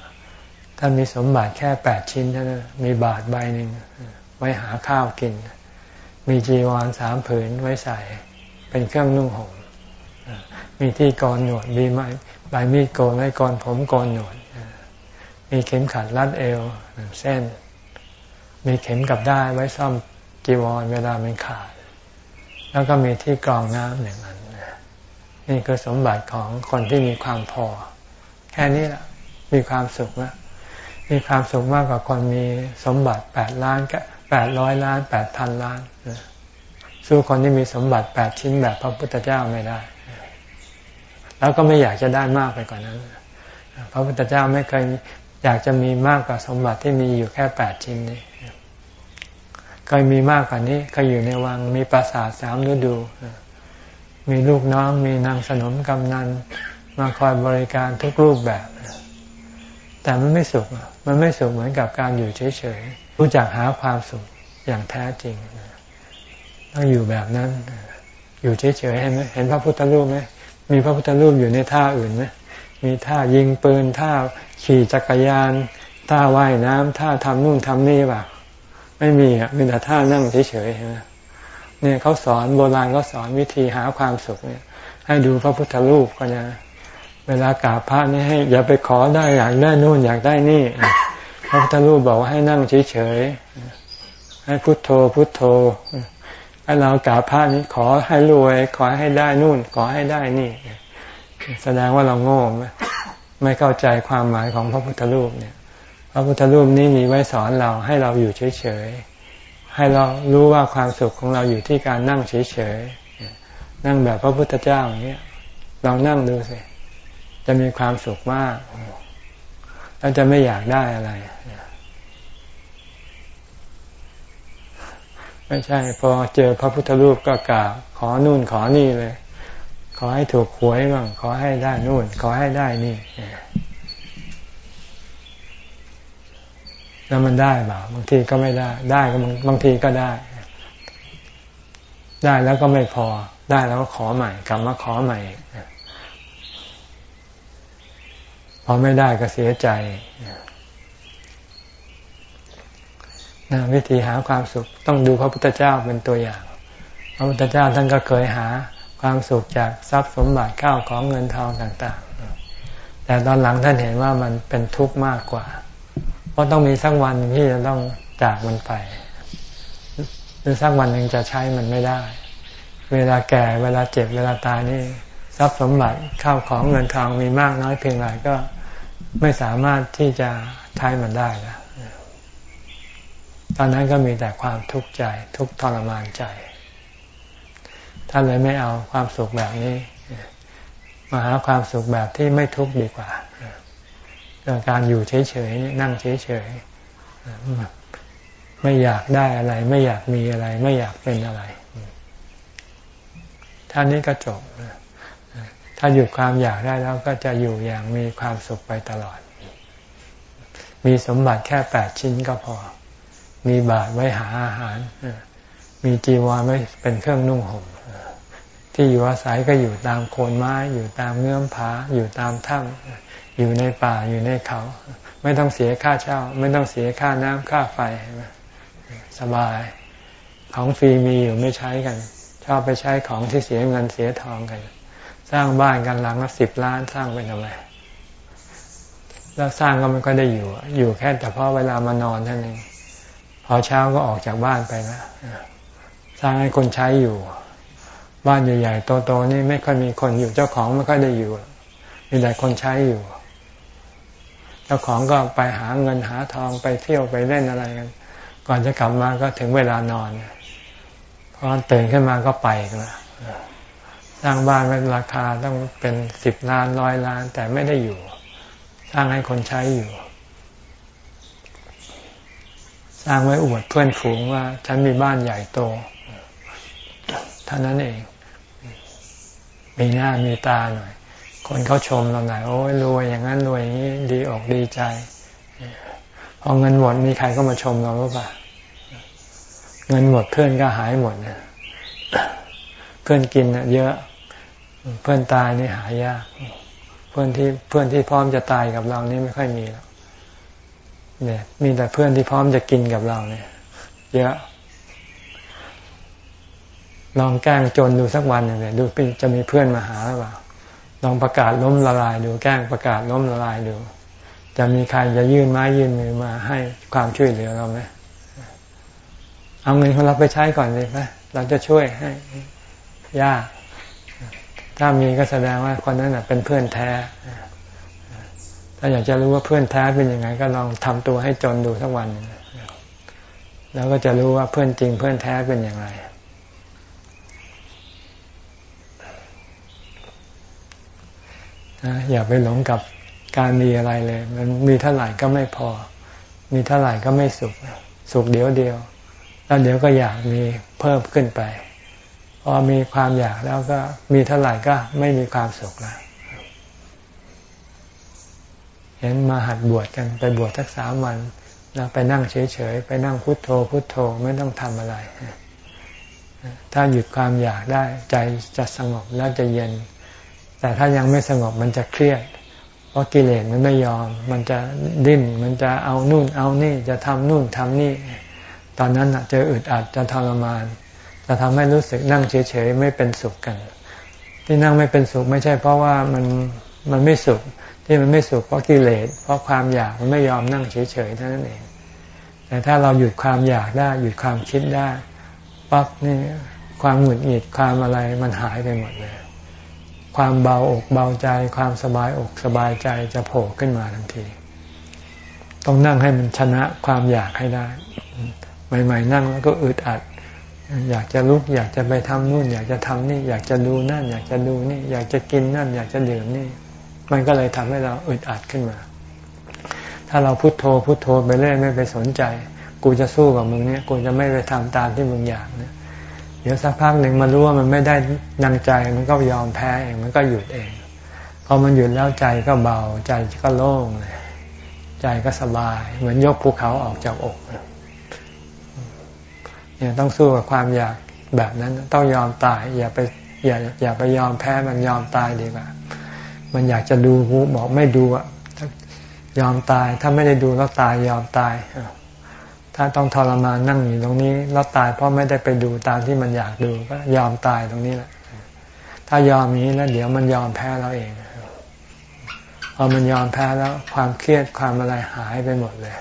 ท่านมีสมบัติแค่แปดชิ้นเท่านั้นมีบาทใบหนึ่ง ไว้หาข้าวกิน มีจีวรสามผืนไว้ใส่ เป็นเครื่องนุ่งห่มมีที่กรหนวดมีไม้ใบมีดโกนไว้กรผมกรหนวดมีเข็มขัดรัดเอวเส้น มีเข็มกับได้ไว้ซ่อมจีวรเวลามันขาด แล้วก็มีที่กรองน้ำหนึ่งอันนี่คือสมบัติของคนที่มีความพอ แค่นี้แหละมีความสุขแล้วมีความสุขมากกว่าคนมีสมบัติแปดล้าน แปดร้อยล้านแปดพันล้านสู้คนที่มีสมบัติแปดชิ้นแบบพระพุทธเจ้าไม่ได้ แล้วก็ไม่อยากจะได้มากไปกว่านั้น พระพุทธเจ้าไม่เคยอยากจะมีมากกว่าสมบัติที่มีอยู่แค่แปดชิ้นนี้เคยมีมากกว่านี้เคยอยู่ในวังมีปราสาทสามฤดู มีลูกน้องมีนางสนมกำนันมาคอยบริการทุกรูปแบบ แต่มันไม่สุข มันไม่สุขเหมือนกับการอยู่เฉยๆ รู้จักหาความสุขอย่างแท้จริง ต้องอยู่แบบนั้น อยู่เฉยๆเห็นไหมเห็นพระพุทธรูปไหมมีพระพุทธรูปอยู่ในท่าอื่นไหมมีท่ายิงปืนท่าขี่จักรยานท่าว่ายน้ำท่าทำนู่นทำนี่ป่ะไม่มีอะมีแต่ท่านั่งเฉยๆเห็นไหมเนี่ยเขาสอนโบราณเขาสอนวิธีหาความสุขเนี่ย ให้ดูพระพุทธรูปก็นะเวลากราบพระนี่ให้อย่าไปขอได้อยากได้นู่นอยากได้นี่ พระพุทธรูปบอกว่าให้นั่งเฉยๆให้พุทโธพุทโธให้เรากราบพระนี้ขอให้รวย ขอให้ได้นู่น ขอให้ได้นี่ แสดงว่าเราโง่ไม่เข้าใจความหมายของพระพุทธรูปเนี่ย พระพุทธรูปนี้มีไว้สอนเราให้เราอยู่เฉยๆให้เรารู้ว่าความสุขของเราอยู่ที่การนั่งเฉยๆนั่งแบบพระพุทธเจ้าอย่างเงี้ลองนั่งดูสิจะมีความสุขมากแล้วจะไม่อยากได้อะไร ไม่ใช่ พอเจอพระพุทธรูปก็กราบขอนู่นขอนี่เลย ขอให้ถูกหวยบ้างขอให้ได้นู่น ขอให้ได้นี่ แล้วมันได้เปล่าบางทีก็ไม่ได้ ได้ก็บางทีก็ได้ ได้แล้วก็ไม่พอ ได้แล้วก็ขอใหม่กลับมาขอใหม่พอไม่ได้ก็เสียใจ นะวิธีหาความสุขต้องดูพระพุทธเจ้าเป็นตัวอย่าง พระพุทธเจ้าท่านก็เคยหาความสุขจากทรัพย์สมบัติข้าวของเงินทองต่างๆ แต่ตอนหลังท่านเห็นว่ามันเป็นทุกข์มากกว่า เพราะต้องมีสักวันที่จะต้องจากมันไป หรือสักวันหนึ่งจะใช้มันไม่ได้ เวลาแก่เวลาเจ็บเวลาตายนี่ทรัพย์สมบัติข้าวของเงินทองมีมากน้อยเพียงไรก็ไม่สามารถที่จะใช้มันได้แล้ว ตอนนั้นก็มีแต่ความทุกข์ใจ ทุกทรมานใจ ท่านเลยไม่เอาความสุขแบบนี้ มาหาความสุขแบบที่ไม่ทุกข์ดีกว่าการอยู่เฉยๆนั่งเฉยๆไม่อยากได้อะไร ไม่อยากมีอะไร ไม่อยากเป็นอะไรท่านนี้ก็จบถ้าหยุดความอยากได้แล้วก็จะอยู่อย่างมีความสุขไปตลอด มีสมบัติแค่แปดชิ้นก็พอ มีบาตรไว้หาอาหาร มีจีวรไว้เป็นเครื่องนุ่งห่มที่อยู่อาศัยก็อยู่ตามโคนไม้อยู่ตามเงื่อมผาอยู่ตามถ้ำอยู่ในป่าอยู่ในเขา ไม่ต้องเสียค่าเช่า ไม่ต้องเสียค่าน้ำค่าไฟสบาย ของฟรีมีอยู่ไม่ใช้กัน ชอบไปใช้ของที่เสียเงินเสียทองกัน สร้างบ้านกันหลังละสิบล้านสร้างไปทำไมแล้วสร้างก็ไม่ก็ได้อยู่ อยู่แค่แต่เพราะเวลามานอนเท่านั้น พอเช้าก็ออกจากบ้านไปแล้วสร้างให้คนใช้อยู่ บ้านใหญ่ๆโตๆนี่ไม่ค่อยมีคนอยู่เจ้าของไม่ค่อยได้อยู่ มีแต่คนใช้อยู่ เจ้าของก็ไปหาเงินหาทองไปเที่ยวไปเล่นอะไรกัน ก่อนจะกลับมาก็ถึงเวลานอนพอตื่นขึ้นมาก็ไปกันละสร้างบ้านเป็นราคาต้องเป็นสิบล้านร้อยล้าน แต่ไม่ได้อยู่ สร้างให้คนใช้อยู่ สร้างไว้อวดเพื่อนฝูงว่า ฉันมีบ้านใหญ่โตเท่านั้นเอง มีหน้ามีตาหน่อย คนเขาชมเราหน่อยโอ้ยรวยอย่างนั้นรวยอย่างนี้ดีออกดีใจพอเงินหมดมีใครก็มาชมเราหรือเปล่าเงินหมดเพื่อนก็หายหมดนะเพื่อนกินเยอะ เพื่อนตายนี่หายาก เพื่อนที่เพื่อนที่พร้อมจะตายกับเรานี่ไม่ค่อยมีแล้ว เนี่ย มีแต่เพื่อนที่พร้อมจะกินกับเราเนี่ย เยอะ ลองแกล้งจนดูสักวันหนึ่งเลยดูจะมีเพื่อนมาหาหรือเปล่าลองประกาศล้มละลายดูแกล้งประกาศล้มละลายดู จะมีใครจะยื่นไม้ยื่นมือมาให้ความช่วยเหลือเราไหมเอาเงินของเราไปใช้ก่อนเลยไหมเราจะช่วยให้ยาก ถ้ามีก็แสดงว่าคนนั้นเป็นเพื่อนแท้ ถ้าอยากจะรู้ว่าเพื่อนแท้เป็นยังไง ก็ลองทำตัวให้จนดูสักวันแล้วก็จะรู้ว่าเพื่อนจริงเพื่อนแท้เป็นอย่างไรอย่าไปหลงกับการมีอะไรเลย มันมีเท่าไหร่ก็ไม่พอ มีเท่าไหร่ก็ไม่สุข สุขเดียวเดียว แล้วเดี๋ยวก็อยากมีเพิ่มขึ้นไป พอมีความอยากแล้วก็มีเท่าไหร่ก็ไม่มีความสุขแล้ว เห็นมาหัดบวชกันไปบวชสักสามวันแล้วไปนั่งเฉยๆ ไปนั่งพุโทโธ พุโทโธไม่ต้องทำอะไร ถ้าหยุดความอยากได้ใจจะสงบแล้วจะเย็น แต่ถ้ายังไม่สงบมันจะเครียด เพราะกิเลสมันไม่ยอม มันจะดิ้น มันจะเอานู่นเอานี่ จะทำนู่นทำนี่ ตอนนั้นจะอึดอัดจะทรมาน จะทำให้รู้สึกนั่งเฉยๆ ไม่เป็นสุขกัน ที่นั่งไม่เป็นสุขไม่ใช่เพราะว่ามันมันไม่สุข ที่มันไม่สุขเพราะกิเลสเพราะความอยากมันไม่ยอมนั่งเฉยๆเท่านั้นเอง แต่ถ้าเราหยุดความอยากได้หยุดความคิดได้ปั๊บนี่ความหงุดหงิดความอะไรมันหายไปหมดเลย ความเบาอกเบาใจ ความสบายอกสบายใจจะโผล่ขึ้นมาทันที ต้องนั่งให้มันชนะความอยากให้ได้ ใหม่ๆนั่งแล้วก็อึดอัด อยากจะลุกอยากจะไปทำนู่น อยากจะทำนี่ อยากจะดูนั่น อยากจะดูนี่ อยากจะกินนั่น อยากจะดื่มนี่ มันก็เลยทำให้เราอึดอัดขึ้นมา ถ้าเราพุโทโธพุโทโธไปเรื่อยไม่ไปสนใจ กูจะสู้กับมึงเนี่ย กูจะไม่ไปทำตามที่มึงอยากเนี่ยเดี๋ยวสักพักหนึ่งมันรู้ว่ามันไม่ได้ดังใจมันก็ยอมแพ้เองมันก็หยุดเองพอมันหยุดแล้วใจก็เบาใจก็โล่งเลยใจก็สบาย เหมือนยกภูเขาออกจากอกเนี่ยต้องสู้กับความอยากแบบนั้นต้องยอมตาย อย่าไปอย่าอย่าไปยอมแพ้มันยอมตายดีกว่า มันอยากจะดูบอกไม่ดูอะยอมตาย ถ้าไม่ได้ดูแล้วตายยอมตาย ถ้าต้องทรมานนั่งอยู่ตรงนี้แล้วตายเพราะไม่ได้ไปดูตามที่มันอยากดูก็ยอมตายตรงนี้แหละ ถ้ายอมนี้แล้วเดี๋ยวมันยอมแพ้เราเอง พอมันยอมแพ้แล้วความเครียดความอะไรหายไปหมดเลย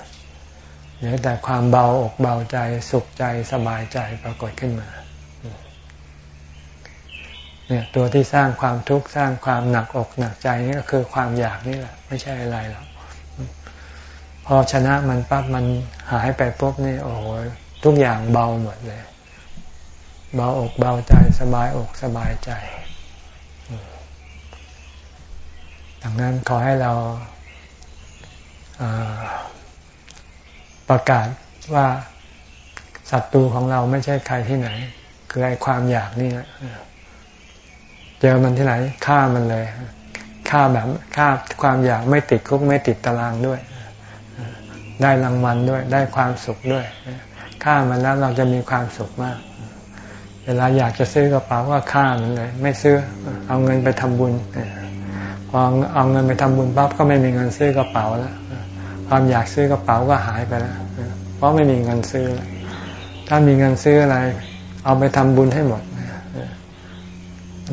เหลือแต่ความเบาอกเบาใจสุขใจสบายใจปรากฏขึ้นมา เนี่ยตัวที่สร้างความทุกข์สร้างความหนักอกหนักใจนี่ก็คือความอยากนี่แหละ ไม่ใช่อะไรหรอกพอชนะมันปั๊บมันหายไปปุ๊บนี่โอ้โหทุกอย่างเบาหมดเลย เบาอกเบาใจสบายอกสบายใจดังนั้นขอให้เราประกาศว่าศัตรูของเราไม่ใช่ใครที่ไหน คือไอ้ความอยากนี่นะ เจอมันที่ไหนฆ่ามันเลยฆ่าแบบฆ่าความอยากไม่ติดคุกไม่ติดตารางด้วย ได้รางวัลด้วย ได้ความสุขด้วยฆ่ามันแล้วเราจะมีความสุขมาก เวลาอยากจะซื้อกระเป๋าก็ฆ่ามันเลย ไม่ซื้อเอาเงินไปทำบุญพอเอาเงินไปทำบุญปั๊บก็ไม่มีเงินซื้อกระเป๋าแล้วความอยากซื้อกระเป๋าก็หายไปแล้วเพราะไม่มีเงินซื้อ ถ้ามีเงินซื้ออะไร เอาไปทำบุญให้หมด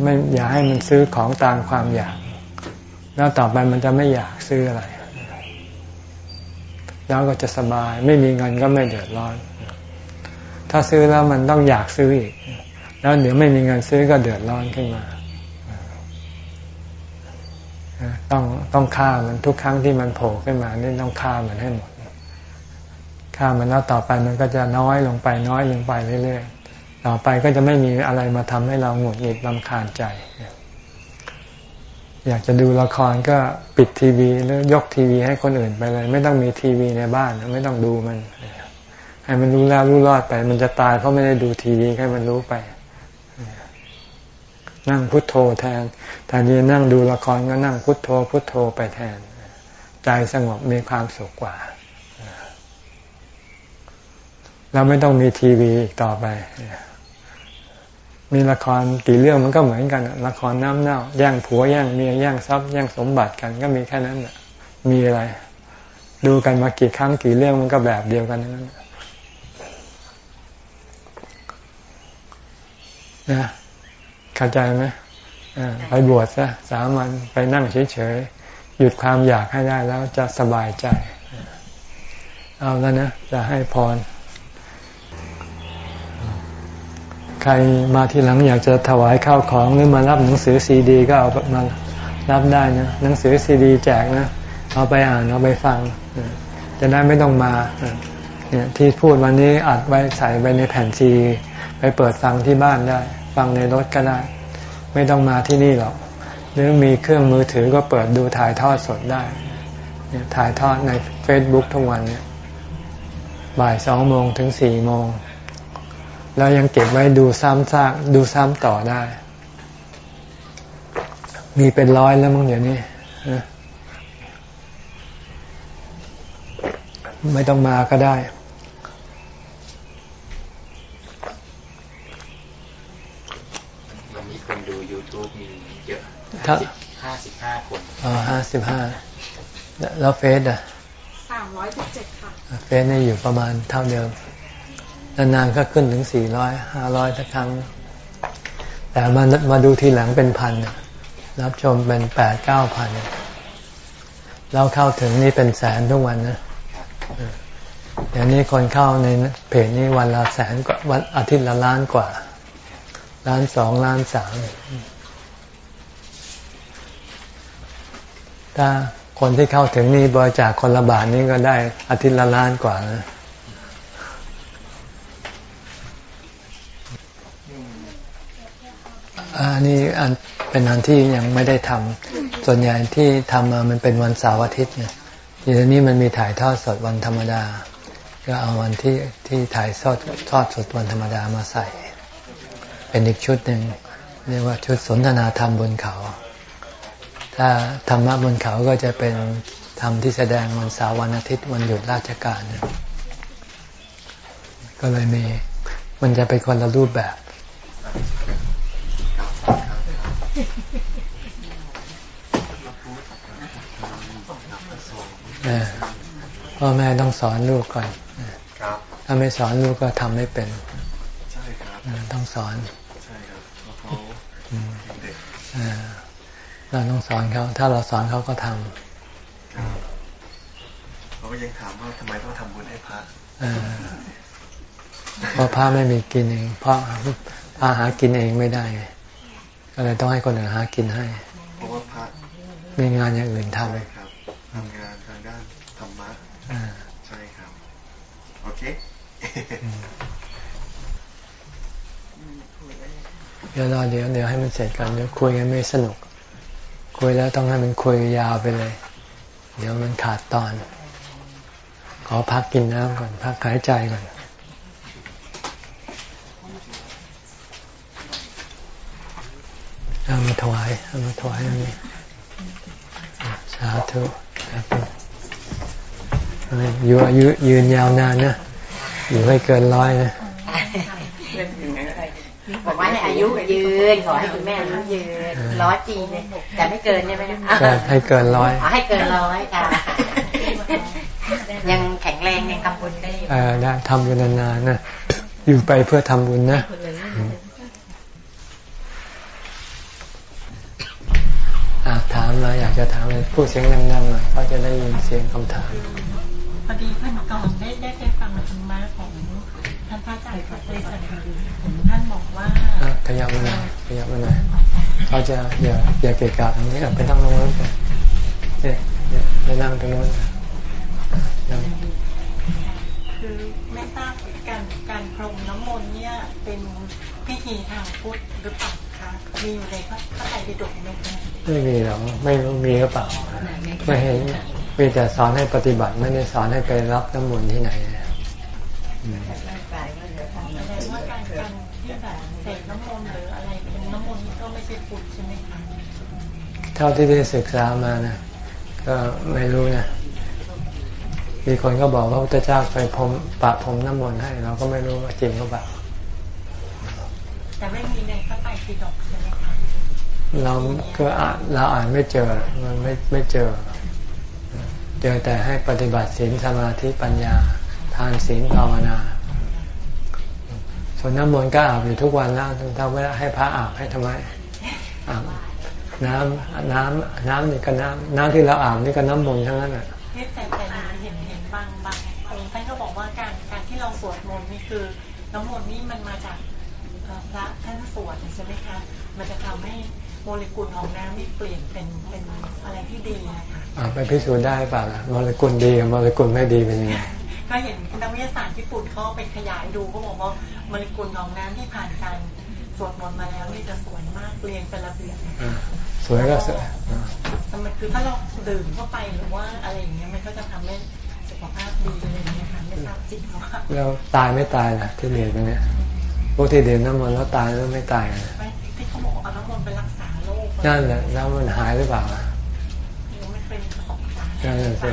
ไม่อย่าให้มันซื้อของตามความอยาก แล้วต่อไปมันจะไม่อยากซื้ออะไร แล้วก็จะสบาย ไม่มีเงินก็ไม่เดือดร้อน ถ้าซื้อแล้วมันต้องอยากซื้ออีก แล้วเดี๋ยวไม่มีเงินซื้อก็เดือดร้อนขึ้นมาต้องต้องฆ่ามันทุกครั้งที่มันโผล่ขึ้นมานี่ต้องฆ่ามันให้หมดฆ่ามันแล้วต่อไปมันก็จะน้อยลงไปน้อยลงไปเรื่อย ต่อไปก็จะไม่มีอะไรมาทำให้เราหงุดหงิดลำคาญใจ อยากจะดูละครก็ปิดทีวีหรือยกทีวีให้คนอื่นไปเลย ไม่ต้องมีทีวีในบ้าน ไม่ต้องดูมัน ให้มันรู้แล้วรู้รอดไป มันจะตายเพราะไม่ได้ดูทีวีให้มันรู้ไป นั่งพุทโธแทนแทนที่นั่งดูละครก็นั่งพุทโธ พุทโธไปแทน ใจสงบมีความสุขกว่าเราไม่ต้องมีทีวีอีกต่อไป มีละครกี่เรื่องมันก็เหมือนกันละครน้ำเน่าแย่งผัวแย่งเมียแย่งทรัพย์แย่งสมบัติกันก็มีแค่นั้นแหละมีอะไร ดูกันมากี่ครั้งกี่เรื่องมันก็แบบเดียวกันนั้นนะเข้าใจไหมไปบวชซะสามันไปนั่งเฉยๆหยุดความอยากให้ได้แล้วจะสบายใจ เอาแล้วนะ จะให้พร ใครมาทีหลังอยากจะถวายข้าวของหรือมารับหนังสือซีดี ก็เอามารับได้นะหนังสือซีดี แจกนะเอาไปอ่านเอาไปฟัง จะได้ไม่ต้องมาเนี่ยที่พูดวันนี้อัดไว้ใส่ไปในแผ่นซีไปเปิดฟังที่บ้านได้ ฟังในรถก็ได้ ไม่ต้องมาที่นี่หรอกหรือมีเครื่องมือถือก็เปิดดูถ่ายทอดสดได้ถ่ายทอดใน Facebook ทุกวันเนี่ยบ่ายสองโมงถึงสี่โมง แล้วยังเก็บไว้ดูซ้ำซากดูซ้ำต่อได้ มีเป็นร้อยแล้วมั้งเดี๋ยวนี้ไม่ต้องมาก็ได้ วันนี้คนดู YouTube มีเยอะห้าสิบห้าคน อ๋อห้าสิบห้า แล้วเฟซอะสามร้อยสิบเจ็ดค่ะ เฟซนี่อยู่ประมาณเท่าเดิม นานๆก็ขึ้นถึงสี่ร้อยห้าร้อยสักครั้ง แต่มามาดูทีหลังเป็นพันรับชมเป็นแปดเก้าพันเราเข้าถึงนี่เป็นแสนทุกวันนะเดี๋ยวนี้คนเข้าในเพจนี้วันละแสนกว่าวันอาทิตย์ละล้านกว่า ล้านสองล้านสามถ้าคนที่เข้าถึงนี่บริจาคคนละบาทนี่ก็ได้อาทิตย์ละล้านกว่านะ อันนี้อันเป็นอันที่ยังไม่ได้ทำส่วนใหญ่ที่ทำมามันเป็นวันเสาร์อาทิตย์เนี่ยทีนี้มันมีถ่ายทอดสดวันธรรมดา ก็เอาวันที่ที่ถ่ายทอดทอดสดวันธรรมดามาใส่ เป็นอีกชุดหนึ่งเรียกว่าชุดสนทนาธรรมบนเขา ถ้าธรรมะบนเขาก็จะเป็นธรรมที่แสดงวันเสาร์วันอาทิตย์วันหยุดราชการก็เลยมีมันจะเป็นคนละรูปแบบ พ่อแม่ต้องสอนลูกก่อนถ้าไม่สอนลูกก็ทำไม่เป็นใช่ครับต้องสอนใช่ครับเพราะเขาเด็กเราต้องสอนเขา ถ้าเราสอนเขาก็ทำครับเขาก็ยังถามว่าทำไมต้องทำบุญให้พระเพราะพระไม่มีกินเองเพราะพระหากินเองไม่ได้ไงก็เลยต้องให้คนอื่นหากินให้ เพราะว่าพระมีงานอย่างอื่นทำใช่ครับทำงานทางด้านธรรมะ อ่า ใช่ครับ อเดี๋ยวรอเดี๋ยวเดี๋ยวให้มันเสร็จกันเดี๋ยวคุยกันไม่สนุก คุยแล้วต้องให้มันคุยยาวไปเลย เดี๋ยวมันขาดตอน ขอพักกินน้ำก่อน พักหายใจก่อนเอามาถวายเอามาถวายนั่นนี่สาธุครับอยู่อายุยืนยาวนานนะ อยู่ให้เกินร้อยนะบอกว่าให้อายุยืน ขอให้คุณแม่อายุยืนร้อยปีเลยแต่ไม่เกินใช่ไหมคะใช่ให้เกินร้อยขอให้เกินร้อยค่ะยังแข็งแรงยังทำบุญได้อยู่เออได้ทำบุญนานๆนะอยู่ไปเพื่อทำบุญนะอาถามมาอยากจะถามอะไรพูดเสียงดังๆหน่อยเขาจะได้ยินเสียงคำถาม พอดีเพื่อนก่อนได้ได้ไปฟังธรรมะของ ท่านพระอาจารย์พระเตสันท่านบอกว่าขยับมาหน่อยขยับมาหน่อยเขาจะอย่าอย่าเกะกะตรงนี้อะไปนั่งตรงนู้นไปเนี่ยเนี่ยไปนั่งตรงนู้นนั่งคือไม่ทราบการการพรมน้ำมนต์เนี่ยเป็นพิธีทางพุทธหรือเปล่าคะมีอยู่ในพระพระไตรปิฎกไหมคะไม่มีหรอกไม่รู้มีหรือเปล่าไม่เห็นมีแต่สอนให้ปฏิบัติไม่ได้สอนให้ไปรับน้ำมนต์ที่ไหนนะ อืมแสดงว่าการการที่แบบเสกน้ำมนต์หรืออะไรเป็นน้ำมนต์นี่ก็ไม่ใช่พุทธใช่ไหมคะเท่าที่ได้ศึกษามานะก็ไม่รู้นะมีคนก็บอกว่าพระพุทธเจ้าไปพรมปะพรมน้ำมนต์ให้ เราก็ไม่รู้ว่าจริงหรือเปล่าแต่ไม่มีในพระไตรปิฎกใช่ไหมคะเราก็อ่านเราอ่านไม่เจอมันไม่ไม่เจอ เจอแต่ให้ปฏิบัติศีลสมาธิปัญญา ทานศีลภาวนา ส่วนน้ำมนต์ก็อาบอยู่ทุกวันแล้วทำไมให้พระอาบให้ทำไมอาบน้ำน้ำน้ำนี่ก็น้ำน้ำที่เราอาบนี่ก็น้ำมนต์ทั้งนั้นอะเอ๊ะแต่แต่เห็นเห็นบางบางองค์ท่านก็บอกว่าการการที่เราสวดมนต์นี่คือน้ำมนต์นี่มันมาจากเอ่อพระท่านสวดใช่ไหมคะ มันจะทำให้โมเลกุลของน้ำนี่เปลี่ยนเป็นเป็นอะไรที่ดีนะคะอ่าไปพิสูจน์ได้เปล่าล่ะโมเลกุลดีกับโมเลกุลไม่ดีเป็นยังไง ก็เห็นนักวิทยาศาสตร์ญี่ปุ่นเขาไปขยายดูเขาบอกว่าโมเลกุลของน้ำที่ผ่านการสวดมนต์มาแล้วนี่จะสวยมากเรียงเป็นระเบียบอ่าสวยก็สวยอ่าแต่มันคือถ้าเราดื่มเข้าไปหรือว่าอะไรอย่างเงี้ยมันก็จะทำให้สุขภาพดีอะไรอย่างเงี้ยค่ะไม่ทราบจริงว่าแล้วตายไม่ตายล่ะที่เรียนกันเนี่ยพวกที่ดื่มน้ำมนต์แล้วตายแล้วไม่ตายกันไม่ที่เขาบอกเอาน้ำมนต์ไปรักษาโรคนั่นแหละแล้วมันหายหรือเปล่าล่ะยังไม่เคยประสบการณ์นั่นแหละสิ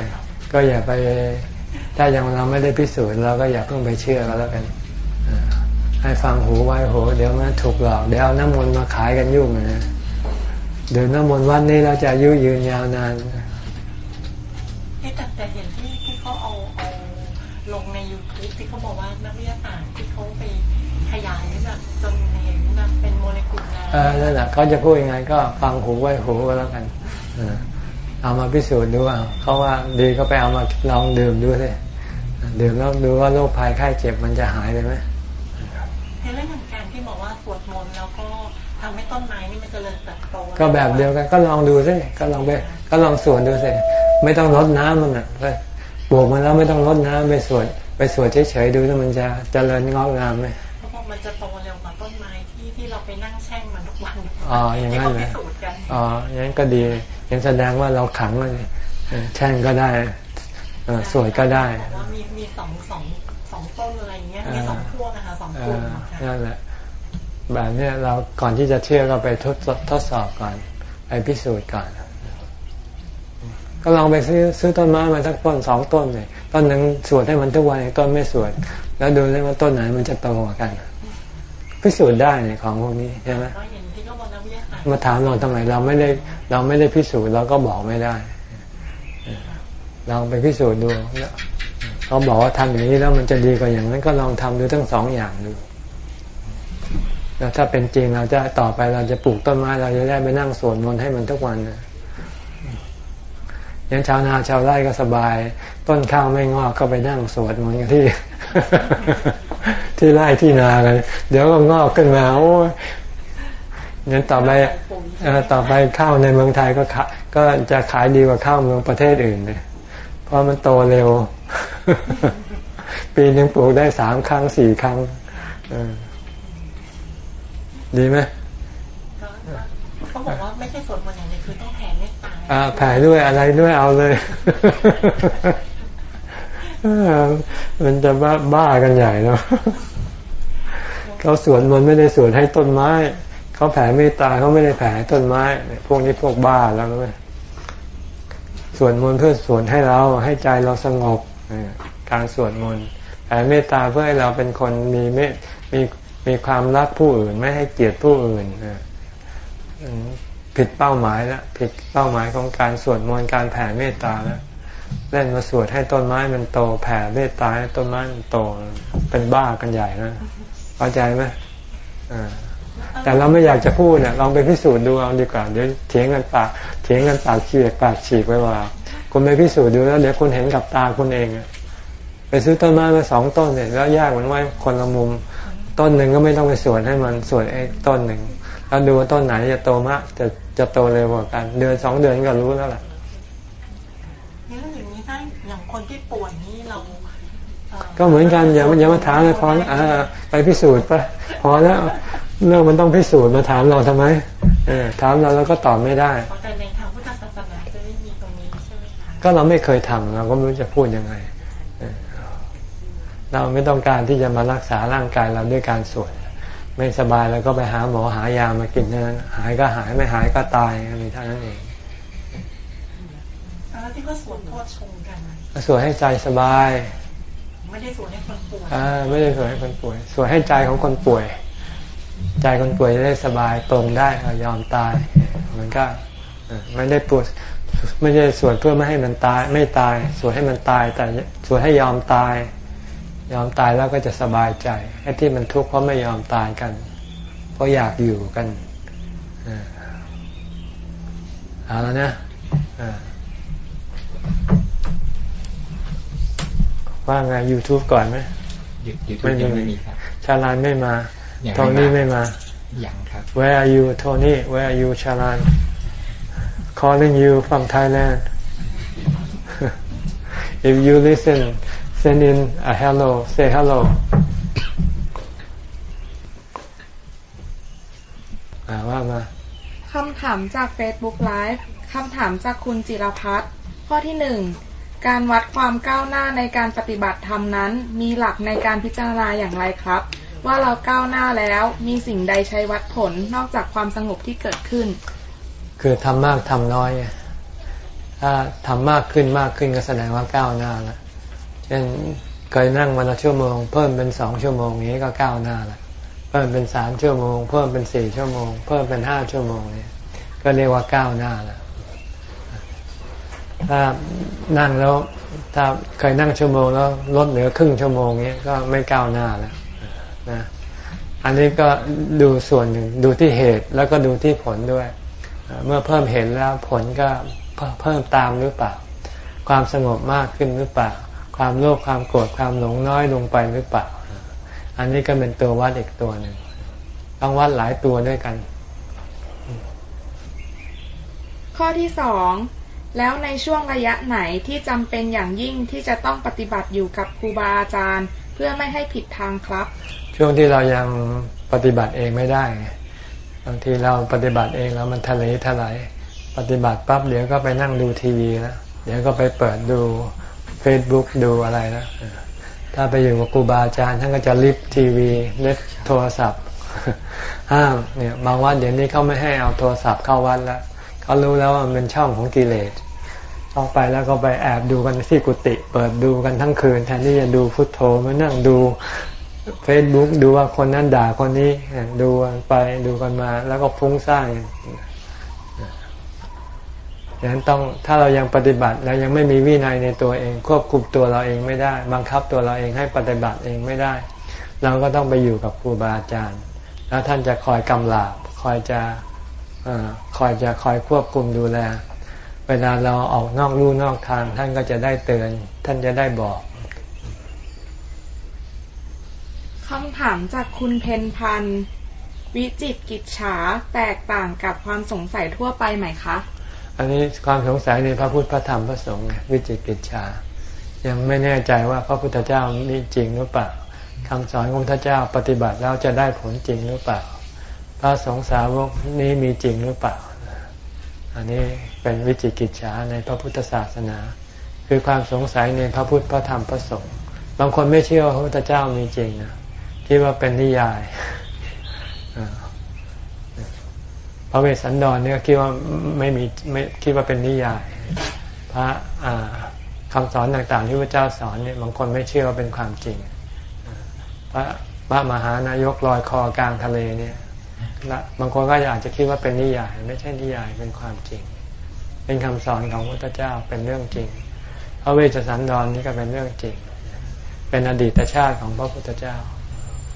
ก็อย่าไป ถ้ายังเราไม่ได้พิสูจน์เราก็อย่าเพิ่งไปเชื่อก็แล้วกันอ่าให้ฟังหูไว้หูเดี๋ยวมันถูกหลอกเดี๋ยวเอาน้ำมนต์มาขายกันยุ่งเลยนะดื่มน้ำมนต์วันนี้เราจะอายุยืนยาวนานที่แต่แต่เห็นที่ที่เขาเอาเอาลงใน YouTube ที่เขาบอกว่านักวิทยาศาสตร์ที่เขาไปขยายแบบจนเห็นแบบเป็นโมเลกุลน้ำเออนั่นแหละเขาจะพูดยังไงก็ฟังหูไว้หูก็แล้วกันเออ เอามาพิสูจน์ดูอะเขาว่าดีก็ไปเอามาลองดื่มดูสิดื่มแล้วดูว่าโรคภัยไข้เจ็บมันจะหายไปไหมในเรื่องของการที่บอกว่าสวดมนต์แล้วก็ทำให้ต้นไม้นี่มันเจริญเติบโตก็แบบเดียวกันก็ลองดูสิก็ลองไปก็ลองสวดดูสิไม่ต้องรดน้ำมันอะไปปลูกมันแล้วไม่ต้องรดน้ำไปสวดไปสวดเฉยๆดูว่ามันจะเจริญงอกงามไหมเขาบอกมันจะโตเร็วกว่าต้นไม้ที่ที่เราไปนั่งแช่งมันทุกวันอ๋ออย่างนั้นเลเลยยสูตรกันอ๋ออย่างนั้นก็ดี ยังแสดงว่าเราขังมันเออแช่งก็ได้เออสวดก็ได้บอกว่ามีมีสองสองสองต้นอะไรอย่างเงี้ยมีสองพวกนะคะสองเอกลุ่มอค่ะนั่นแหละแบบเนี้ยเราก่อนที่จะเชื่อก็ไปทดทดสอบก่อน ไปพิสูจน์ก่อน ก็ลองไปซื้อซื้อต้นไม้มาสักต้นสองต้นเลยต้นหนึ่งสวดให้มันทุกวันอีกต้นไม่สวดแล้วดูได้ว่าต้นไหนมันจะโตกว่ากัน พิสูจน์ได้เนี่ยของพวกนี้ใช่ไหม มาถามเราทำไมเราไม่ได้เราไม่ได้พิสูจน์เราก็บอกไม่ได้ลองไปพิสูจน์ดูเขาบอกว่าทำอย่างนี้แล้วมันจะดีกว่าอย่างนั้นก็ลองทำดูทั้งสองอย่างดูแล้วถ้าเป็นจริงเราจะต่อไปเราจะปลูกต้นไม้เราจะได้ไปนั่งสวดมนต์ให้มันทุกวันนะยังชาวนาชาวไร่ก็สบาย ต้นข้าวไม่งอกก็ไปนั่งสวดมนต์ที่ ที่ไร่ที่นากันเดี๋ยวก็งอกขึ้นมาโอ้ย งั้นต่อไปเอ่อต่อไปข้าวในเมืองไทยก็ขะก็จะขายดีกว่าข้าวเมืองประเทศอื่นเลยเพราะมันโตเร็ว ปีหนึ่งปลูกได้สามครั้งสี่ครั้งเออดีไหมก็เขาบอกว่าไม่ใช่สวดมนต์อย่างเดียวคือต้องแผ่เมตตาอ่าแผ่ด้วยอะไรด้วยเอาเลยเออมันจะบ้าบ้ากันใหญ่เนาะเขาสวดมนต์ไม่ได้สวดให้ต้นไม้ เขาแผ่เมตตาเขาไม่ได้แผ่ต้นไม้ พวกนี้พวกบ้าแล้วเว้ยสวดมนต์เพื่อสวดให้เราให้ใจเราสงบการสวดมนต์แผ่เมตตาเพื่อให้เราเป็นคนมีเมตมีมีความรักผู้อื่น ไม่ให้เกลียดผู้อื่นผิดเป้าหมายแล้วผิดเป้าหมายของการสวดมนต์การแผ่เมตตาแล้วเล่นมาสวดให้ต้นไม้มันโตแผ่เมตตาให้ต้นไม้มันโตเป็นบ้ากันใหญ่นะเข้าใจไหมอ่า แต่เราไม่อยากจะพูดเนี่ยลองไปพิสูจน์ดูเอาดีกว่าเดี๋ยวเถียงกันปากเถียงกันปากเฉียกปากฉีกไว้ว่าคุณไปพิสูจน์ดูแล้วเดี๋ยวคุณเห็นกับตาคุณเองอะไปซื้อต้นไม้มาสองต้นเนี่ยแล้วแยกมันไว้คนละมุมต้นหนึ่งก็ไม่ต้องไปสวนให้มันสวนไอ้ต้นหนึ่งแล้วดูว่าต้นไหนจะโตมากจะจะโตเร็วกว่ากัน เดือนสองเดือนก็รู้แล้วล่ะนี่แล้วอย่างนี้ถ้าอย่างคนที่ป่วยนี่เราก็เหมือนกันอย่าอย่ามาถามเลยพอแล้วอ่าไปพิสูจน์ไปพอแล้ว เรื่องมันต้องพิสูจน์มาถามเราทำไมเออถามเราเราก็ตอบไม่ได้เพราะแต่ในทางพุทธศาสนาจะไม่มีตรงนี้ใช่ไหมคะก็เราไม่เคยทำเราก็ไม่รู้จะพูดยังไงเออเราไม่ต้องการที่จะมารักษาร่างกายเราด้วยการสวดไม่สบายแล้วก็ไปหาหมอหายามากินเท่านั้นหายก็หายไม่หายก็ตายมีเท่านั้นเองแล้วที่ก็สวดโทษชงกันสวดให้ใจสบาย ไม่ได้สวดให้คนป่วยอ่าไม่ได้สวดให้คนป่วยสวดให้ใจของคนป่วย ใจคนป่วยจะได้สบายปลงได้เอายอมตายมันก็เออไม่ได้ปวดไม่ได้สวดเพื่อไม่ให้มันตาย ไม่ตายสวดให้มันตาย แต่สวดให้ยอมตาย ยอมตายแล้วก็จะสบายใจไอ้ที่มันทุกข์เพราะไม่ยอมตายกัน เพราะอยากอยู่กันเออเอาแล้วนะเออว่าไง YouTube ก่อนไหมยูยูทูบยังไม่มีครับชาลานไม่มายัง โทไม่มานี่ไม่มายังครับ Where are you Tony Where are you Charan calling you from Thailand if you listen send in a hello say hello อ่าว่ามาคำถามจาก Facebook Live คำถามจากคุณจิรพัฒน์ข้อที่หนึ่งการวัดความก้าวหน้าในการปฏิบัติธรรมนั้น มีหลักในการพิจารณาอย่างไรครับ ว่าเราก้าวหน้าแล้ว มีสิ่งใดใช้วัดผลนอกจากความสงบที่เกิดขึ้น คือทำมากทำน้อยถ้าทำมากขึ้นมากขึ้นก็แสดงว่าก้าวหน้าแล้วเช่นเคยนั่งวันละชั่วโมง เพิ่มเป็นสองชั่วโมงนี้ก็ก้าวหน้าแล้วเพิ่มเป็นสามชั่วโมง เพิ่มเป็นสี่ชั่วโมง เพิ่มเป็นห้าชั่วโมงนี้ก็เรียกว่าก้าวหน้าแล้วถ้านั่งแล้วถ้าเคยนั่งชั่วโมงแล้วลดเหลือครึ่งชั่วโมงนี้ก็ไม่ก้าวหน้าแล้ว นะอันนี้ก็ดูส่วนหนึ่งดูที่เหตุแล้วก็ดูที่ผลด้วย เมื่อเพิ่มเห็นแล้วผลก็เพิ่มตามหรือเปล่า ความสงบมากขึ้นหรือเปล่าคความโลภความโกรธความหลงน้อยลงไปหรือเปล่า อันนี้ก็เป็นตัววัดอีกตัวหนึ่งต้องวัดหลายตัวด้วยกัน ข้อที่สองแล้วในช่วงระยะไหนที่จำเป็นอย่างยิ่งที่จะต้องปฏิบัติอยู่กับครูบาอาจารย์ เพื่อไม่ให้ผิดทางครับ ช่วงที่เรายังปฏิบัติเองไม่ได้บางทีเราปฏิบัติเองแล้วมันทะเลทลายปฏิบัติปั๊บเดี๋ยวก็ไปนั่งดูทีวีแล้วเดี๋ยวก็ไปเปิดดู Facebook ดูอะไรนะถ้าไปอยู่กับครูบาอาจารย์ท่านก็จะลิฟทีวีเล็บโทรศัพท์ห้ามเนี่ยบางวัดเดี๋ยวนี้เขาไม่ให้เอาโทรศัพท์เข้าวัดแล้วเขารู้แล้วว่ามันเป็นช่องของกิเลสต้องไปแล้วก็ไปแอบดูกันที่กุฏิเปิดดูกันทั้งคืนแทนที่จะดูพุทโธมานั่งดู เฟซบุ๊กดูว่าคนนั้นด่าคนนี้ดูไปดูกันมา แล้วก็ฟุ้งซ่านดังนั้นต้องถ้าเรายังปฏิบัติแล้วยังไม่มีวินัยในตัวเอง ควบคุมตัวเราเองไม่ได้ บังคับตัวเราเองให้ปฏิบัติเองไม่ได้ เราก็ต้องไปอยู่กับครูบาอาจารย์ แล้วท่านจะคอยกำลาบคอยจะคอยจะคอยควบคุมดูแล เวลาเราออกนอกลู่นอกทาง ท่านก็จะได้เตือน ท่านจะได้บอก คำถามจากคุณเพนพันธ์วิจิตกิจฉาแตกต่างกับความสงสัยทั่วไปไหมคะ อันนี้ความสงสัยในพระพุทธพระธรรมพระสงฆ์วิจิตกิจฉายังไม่แน่ใจว่าพระพุทธเจ้ามีจริงหรือเปล่าคำสอนของพระเจ้าปฏิบัติแล้วจะได้ผลจริงหรือเปล่า พระสงฆ์สาวกนี้มีจริงหรือเปล่า อันนี้เป็นวิจิกิจฉาในพระพุทธศาสนา คือความสงสัยในพระพุทธพระธรรมพระสงฆ์บางคนไม่เชื่อว่าพระพุทธเจ้ามีจริงนะ คิดว่าเป็นนิยายพระเวสสันดรเนี่ยคิดว่าไม่มีไม่คิดว่าเป็นนิยาย พระคำสอนต่างๆที่พระเจ้าสอนเนี่ยบางคนไม่เชื่อว่าเป็นความจริง พระพระมหานายกลอยคอกลางทะเลเนี่ยบางคนก็อาจจะคิดว่าเป็นนิยาย ไม่ใช่นิยายเป็นความจริง เป็นคำสอนของพระเจ้าเป็นเรื่องจริง พระเวชสันดรนี่ก็เป็นเรื่องจริง เป็นอดีตชาติของพระพุทธเจ้า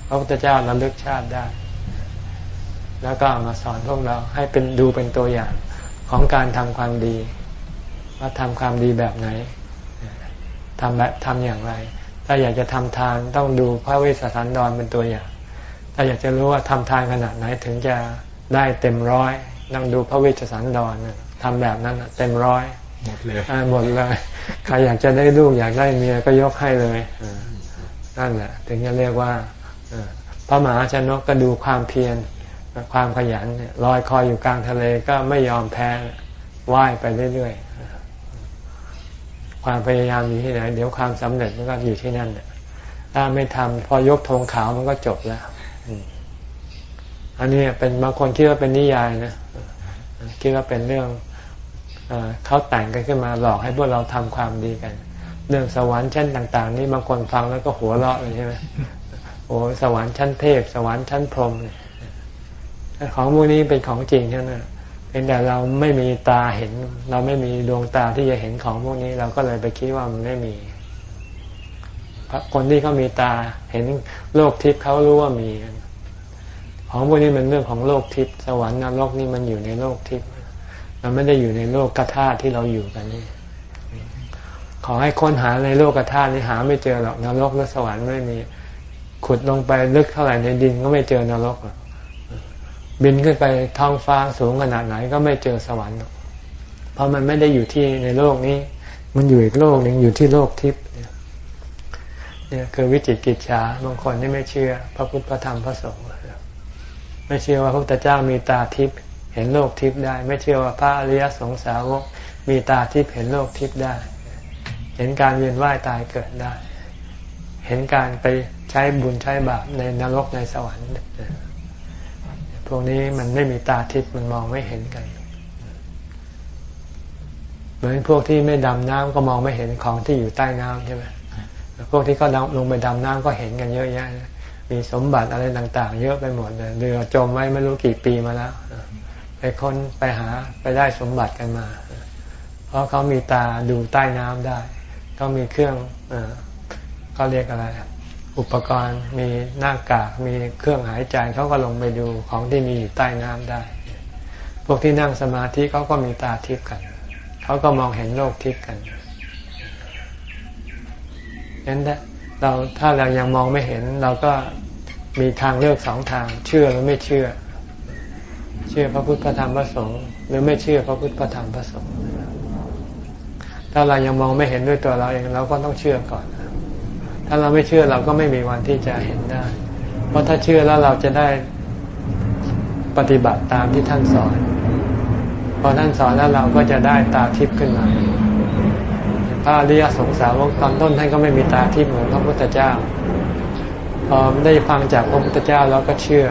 พระพุทธเจ้าระลึกชาติได้ แล้วก็มาสอนพวกเราให้เป็นดูเป็นตัวอย่างของการทำความดี ว่าทำความดีแบบไหนทำแบบทำอย่างไร ถ้าอยากจะทำทานต้องดูพระเวสสันดรเป็นตัวอย่าง ถ้าอยากจะรู้ว่าทำทานขนาดไหนถึงจะได้เต็มร้อยนั่งดูพระเวชสันดรทำแบบนั้นเต็มร้อยหมดเลยหมดเลยใครอยากจะได้ลูกอยากได้เมียก็ยกให้เลยนั่นแหละถึงจะเรียกว่า พระมหาชนกก็ดูความเพียรความขยันลอยคอยอยู่กลางทะเลก็ไม่ยอมแพ้ว่ายไปเรื่อยๆความพยายามอยู่ที่ไหนเดี๋ยวความสำเร็จมันก็อยู่ที่นั่นถ้าไม่ทำพอยกธงขาวมันก็จบแล้วอันนี้เป็นบางคนคิดว่าเป็นนิยายนะคิดว่าเป็นเรื่องเขาแต่งกันขึ้นมาหลอกให้พวกเราทำความดีกัน เรื่องสวรรค์เชั้นต่าง ๆ นี่บางคนฟังแล้วก็หัวเราะเลยใช่ไหม โอ้สวรรค์ชั้นเทพ สวรรค์ชั้นพรหมเนี่ยของพวกนี้เป็นของจริงใช่ไหมเป็นแต่เราไม่มีตาเห็น เราไม่มีดวงตาที่จะเห็นของพวกนี้ เราก็เลยไปคิดว่ามันไม่มีคนที่เขามีตาเห็นโลกทิพย์เขารู้ว่ามีของพวกนี้มันเรื่องของโลกทิพย์สวรรค์นรกนี่มันอยู่ในโลกทิพย์มันไม่ได้อยู่ในโลกกระธาที่เราอยู่กันนี่ขอให้ค้นหาในโลกกระธานี่หาไม่เจอหรอกนรกและสวรรค์ไม่มี ขุดลงไปลึกเท่าไหร่ในดินก็ไม่เจอนรกบินขึ้นไปท้องฟ้าสูงขนาดไหนก็ไม่เจอสวรรค์ เพราะมันไม่ได้อยู่ที่ในโลกนี้ มันอยู่อีกโลกหนึ่งอยู่ที่โลกทิพย์เนี่ยคือวิจิตกิจฉาบางคนที่ไม่เชื่อ พระพุทธพระธรรมพระสงฆ์ไม่เชื่อว่าพระพุทธเจ้ามีตาทิพย์เห็นโลกทิพย์ได้ ไม่เชื่อว่าพระอริยสงสาวกมีตาทิพย์เห็นโลกทิพย์ได้ เห็นการเวียนว่ายตายเกิดได้ เห็นการไป ช้บุญใช้บาปในนรกในสวรรค์พวกนี้มันไม่มีตาทิพย์มันมองไม่เห็นกัน เหมือนพวกที่ไม่ดำน้ำก็มองไม่เห็นของที่อยู่ใต้น้ำใช่ไหมพวกที่เขาลงไปดำน้ำก็เห็นกันเยอะแยะมีสมบัติอะไรต่าง ๆ เยอะไปหมดเลยเรือจมไว้ไม่รู้กี่ปีมาแล้วไปค้นไปหาไปได้สมบัติกันมา เพราะเขามีตาดูใต้น้ำได้เขามีเครื่องเขาเรียกอะไร อุปกรณ์มีหน้ากากมีเครื่องหายใจเขาก็ลงไปดูของที่มีอยู่ใต้น้ำได้ พวกที่นั่งสมาธิเขาก็มีตาทิพย์กัน เขาก็มองเห็นโลกทิพย์กันงั้นเราถ้าเรายังมองไม่เห็น เราก็มีทางเลือกสองทาง เชื่อหรือไม่เชื่อ เชื่อพระพุทธพระธรรมพระสงฆ์หรือไม่เชื่อพระพุทธพระธรรมพระสงฆ์ถ้าเรายังมองไม่เห็นด้วยตัวเราเองเราก็ต้องเชื่อก่อน ถ้าเราไม่เชื่อเราก็ไม่มีวันที่จะเห็นได้ เพราะถ้าเชื่อแล้วเราจะได้ปฏิบัติตามที่ท่านสอน พอท่านสอนแล้วเราก็จะได้ตาทิพย์ขึ้นมาพระอริยสงสาวกตอนต้นท่านก็ไม่มีตาทิพย์เหมือนพระพุทธเจ้าพอได้ฟังจากพระพุทธเจ้าแล้วก็เชื่อ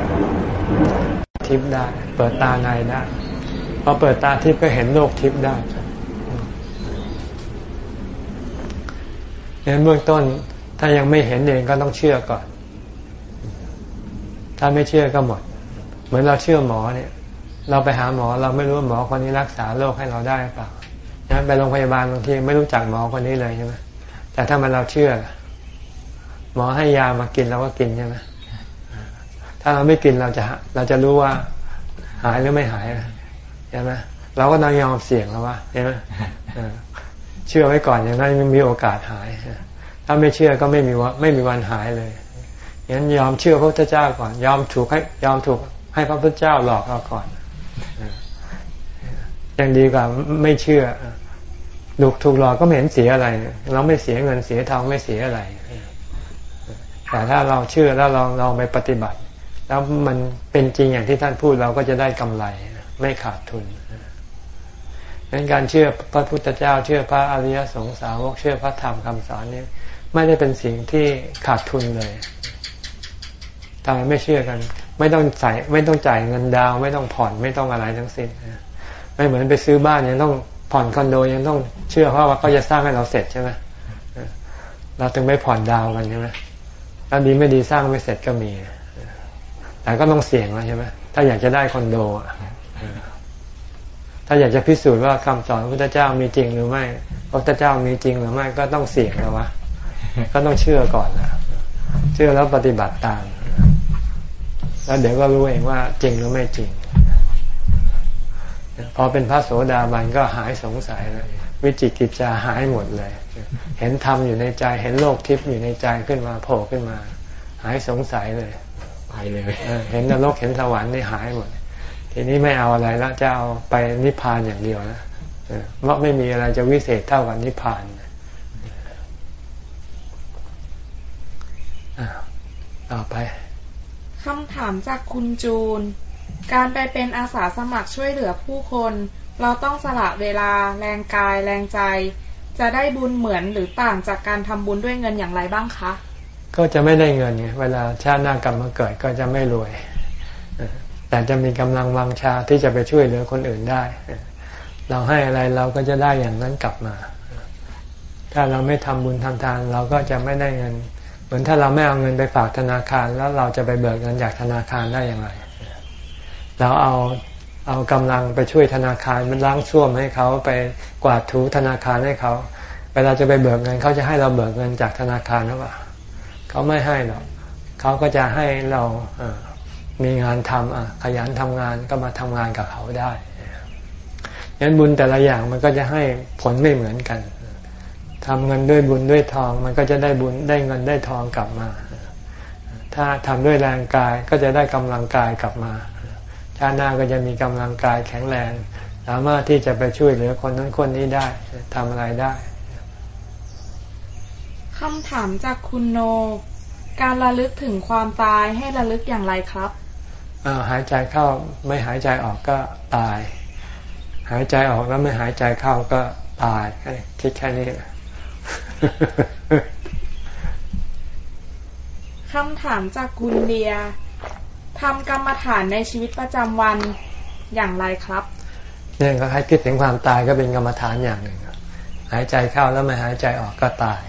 ทิพย์ได้ เปิดตาในได้พอเปิดตาทิพย์ก็เห็นโลกทิพย์ได้ในเบื้องต้น ถ้ายังไม่เห็นเองก็ต้องเชื่อก่อน ถ้าไม่เชื่อก็หมด เหมือนเราเชื่อหมอเนี่ย เราไปหาหมอเราไม่รู้ว่าหมอคนนี้รักษาโรคให้เราได้เปล่านะไปโรงพยาบาลบางทีไม่รู้จักหมอคนนี้เลยใช่ไหมแต่ถ้ามันเราเชื่อ หมอให้ยามากินเราก็กินใช่ไหมถ้าเราไม่กินเราจะเราจะรู้ว่าหายหรือไม่หายใช่ไหมเราก็ต้องยอมเสี่ยงแล้วว่าใช่ไหมเชื่อไว้ก่อนอย่างนั้นมันมีโอกาสหาย ถ้าไม่เชื่อก็ไม่มีว่าไม่มีวันหายเลยงั้นยอมเชื่อพระพุทธเจ้าก่อน ยอมถูกให้ยอมถูกให้พระพุทธเจ้าหลอกเราก่อนยังดีกว่าไม่เชื่อถูกถูกหลอกก็ไม่เห็นเสียอะไร เราไม่เสียเงินเสียทองไม่เสียอะไร แต่ถ้าเราเชื่อแล้วเราเราไปปฏิบัติ แล้วมันเป็นจริงอย่างที่ท่านพูดเราก็จะได้กำไร ไม่ขาดทุนดังนั้นการเชื่อพระพุทธเจ้า เชื่อพระอริยสงสาวกเชื่อพระธรรมคำสอนนี้ ไม่ได้เป็นสิ่งที่ขาดทุนเลยทำไมไม่เชื่อกัน ไม่ต้องใส่ไม่ต้องจ่ายเงินดาว ไม่ต้องผ่อนไม่ต้องอะไรทั้งสิ้นไม่เหมือนไปซื้อบ้านยังต้องผ่อนคอนโดยังต้องเชื่อเพราะว่าเขาจะสร้างให้เราเสร็จใช่ไหมเราถึงไม่ผ่อนดาวกันใช่ไหมถ้าดีไม่ดีสร้างไม่เสร็จก็มี แต่ก็ต้องเสี่ยงแล้วใช่ไหมถ้าอยากจะได้คอนโดถ้าอยากจะพิสูจน์ว่าคำสอนพระพุทธเจ้ามีจริงหรือไม่พระพุทธเจ้ามีจริงหรือไม่ก็ต้องเสี่ยงแล้ววะ ก็ต้องเชื่อก่อนนะเชื่อแล้วปฏิบัติตาม แล้วเดี๋ยวก็รู้เองว่าจริงหรือไม่จริง พอเป็นพระโสดาบันก็หายสงสัยเลยวิจิกิจจะหายหมดเลย เห็นธรรมอยู่ในใจเห็นโลกทิพย์อยู่ในใจขึ้นมาโผล่ขึ้นมา หายสงสัยเลยไปเลยเห็นนรกเห็นสวรรค์นี่หายหมด ทีนี้ไม่เอาอะไรแล้วจะเอาไปนิพพานอย่างเดียวนะเพราะไม่มีอะไรจะวิเศษเท่ากับนิพพาน ต่อไปคำถามจากคุณจูน การไปเป็นอาสาสมัครช่วยเหลือผู้คน เราต้องสละเวลา แรงกาย แรงใจ จะได้บุญเหมือนหรือต่างจากการทำบุญด้วยเงินอย่างไรบ้างคะ ก็จะไม่ได้เงินไงเวลาชาติหน้ากรรมมาเกิดก็จะไม่รวย แต่จะมีกำลังวังชาที่จะไปช่วยเหลือคนอื่นได้ เราให้อะไรเราก็จะได้อย่างนั้นกลับมา ถ้าเราไม่ทำบุญทำทานเราก็จะไม่ได้เงินเห มือนถ้าเราไม่เอาเงินไปฝากธนาคารแล้วเราจะไปเบิกเงินจากธนาคารได้อย่างไร เราเอาเอากำลังไปช่วยธนาคารมันล้างช่วมให้เขาไปกวาดถูธนาคารให้เขาเวลาจะไปเบิกเงินเขาจะให้เราเบิกเงินจากธนาคารหรือเปล่าเขาไม่ให้หรอกเขาก็จะให้เรามีงานทำอะขยันทำงานก็มาทำงานกับเขาได้ยันบุญแต่ละอย่างมันก็จะให้ผลไม่เหมือนกัน ทำเงินด้วยบุญด้วยทอง มันก็จะได้บุญได้เงินได้ทองกลับมา ถ้าทำด้วยแรงกายก็จะได้กำลังกายกลับมาชาติหน้าก็จะมีกำลังกายแข็งแรง สามารถที่จะไปช่วยเหลือคนนั้นคนนี้ได้ทำอะไรได้คำถามจากคุณโน การระลึกถึงความตายให้ระลึกอย่างไรครับหายใจเข้าไม่หายใจออกก็ตาย หายใจออกแล้วไม่หายใจเข้าก็ตายคิดแค่นี้ คำถามจากคุณเดียทำกรรมฐานในชีวิตประจำวันอย่างไรครับเนี่ยก็ให้คิดถึงความตายก็เป็นกรรมฐานอย่างหนึ่งหายใจเข้าแล้วไม่หายใจออกก็ตาย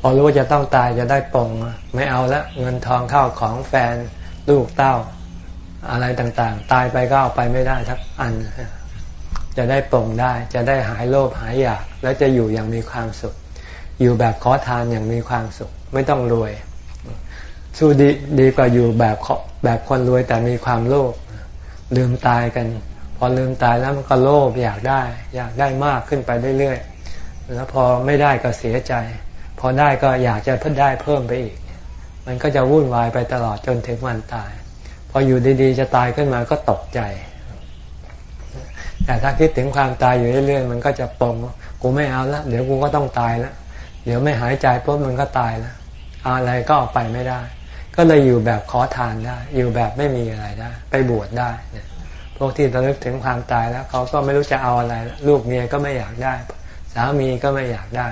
พอรู้ว่าจะต้องตายจะได้ปรงไม่เอาละเงินทองเข้าของแฟนลูกเต้า อะไรต่างๆ ตายไปก็เอาไปไม่ได้ทักอัน จะได้ปลงได้ จะได้หายโลภหายอยาก แล้วจะอยู่อย่างมีความสุข อยู่แบบขอทานอย่างมีความสุข ไม่ต้องรวย สู้ดีดีกว่าอยู่แบบแบบคนรวยแต่มีความโลภลืมตายกัน พอลืมตายแล้วมันก็โลภอยากได้ อยากได้มากขึ้นไปเรื่อยๆแล้วพอไม่ได้ก็เสียใจ พอได้ก็อยากจะเพิ่มได้เพิ่มไปอีก มันก็จะวุ่นวายไปตลอดจนถึงวันตาย พออยู่ดีๆ จะตายขึ้นมาก็ตกใจแต่ถ้าคิดถึงความตายอยู่เรื่อยๆ มันก็จะปมกูไม่เอาล้วเดี๋ยวกูก็ต้องตายแล้ว เดี๋ยวไม่หายใจปุ๊บมันก็ตายแล้วอะไรก็ออกไปไม่ได้ ก็เลยอยู่แบบขอทานได้ อยู่แบบไม่มีอะไรได้ ไปบวชได้เนี่ยพวกที่ระลึกถึงความตายแล้วเขาก็ไม่รู้จะเอาอะไร ลูกเมียก็ไม่อยากได้ สามีก็ไม่อยากได้